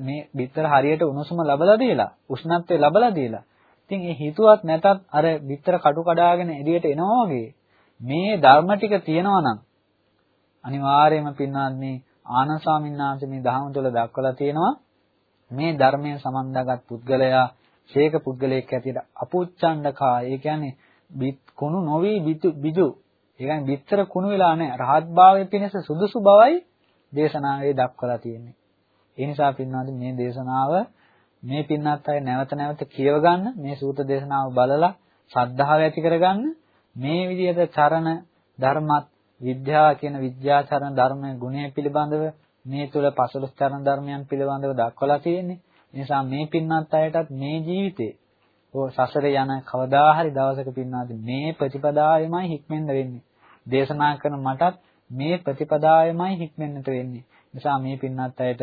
මේ බිත්තර හරියට උණුසුම ලබලා දීලා උෂ්ණත්වය ලබලා දීලා. ඉතින් ඒ හිතුවත් නැතත් අර බිත්තර කටු කඩාගෙන එළියට එනවා වගේ මේ ධර්ම ටික තියෙනවා නම් අනිවාර්යයෙන්ම පින්වත් මේ ආනන්ද ස්වාමීන් වහන්සේ මේ දහම තුළ දක්වලා තියෙනවා මේ ධර්මයෙන් සමන්දාගත් පුද්ගලයා ශේක පුද්ගලයෙක් ඇටියට අපුච්ඡණ්ඩකා ඒ කියන්නේ කුණු නොවි බිජු ඒ කියන්නේ bitter කුණු වෙලා නැහැ. රහත් භාවයේ පිණිස සුදුසු බවයි දේශනාවේ දක්වලා තියෙන්නේ. ඒ නිසා පින්නාද මේ දේශනාව මේ පින්නත් අය නැවත නැවත කියව ගන්න මේ සූත්‍ර දේශනාව බලලා ශ්‍රද්ධාව ඇති කරගන්න මේ විදිහට චරණ ධර්මත් විද්‍යාව කියන විද්‍යාචරණ ධර්මයේ ගුණය පිළිබඳව මේ තුල පසළොස් චරණ ධර්මයන් පිළිබඳව දක්වලා තියෙන්නේ. ඒ නිසා මේ පින්නත් අයටත් මේ ජීවිතේ ඕ සසරේ යන කවදා හරි දවසක පින්නාද මේ ප්‍රතිපදාවෙමයි හික්මෙන්න වෙන්නේ. දේශනා කරන මටත් මේ ප්‍රතිපදාවෙමයි හික්මෙන්නට වෙන්නේ. නිසා මේ පින්නත් අයට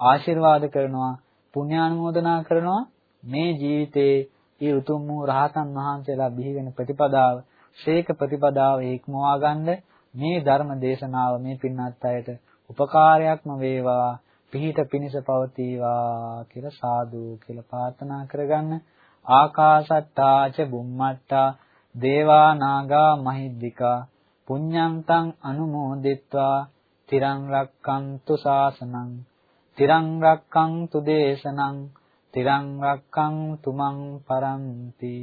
ආශිර්වාද කරනවා, පුණ්‍යානුමෝදනා කරනවා මේ ජීවිතේ ඒ උතුම් වූ රහතන් වහන්සේලා බිහි වෙන ප්‍රතිපදාව, ශේක ප්‍රතිපදාව ඒකමවා ගන්න මේ ධර්ම දේශනාව මේ පින්වත් අයට උපකාරයක්ම වේවා පිහිට පිනිස පවතිවා කියලා සාදු කියලා ප්‍රාර්ථනා කරගන්න. ආකාසට්ටාච බුම්මට්ටා දේවා නාගා මහිද්దికා පුඤ්ඤන්තං අනුමෝදිත්වා තිරං රක්칸තු සාසනං තිරං රක්칸තු දේශනං තිරං රක්칸තු මං පරන්ති.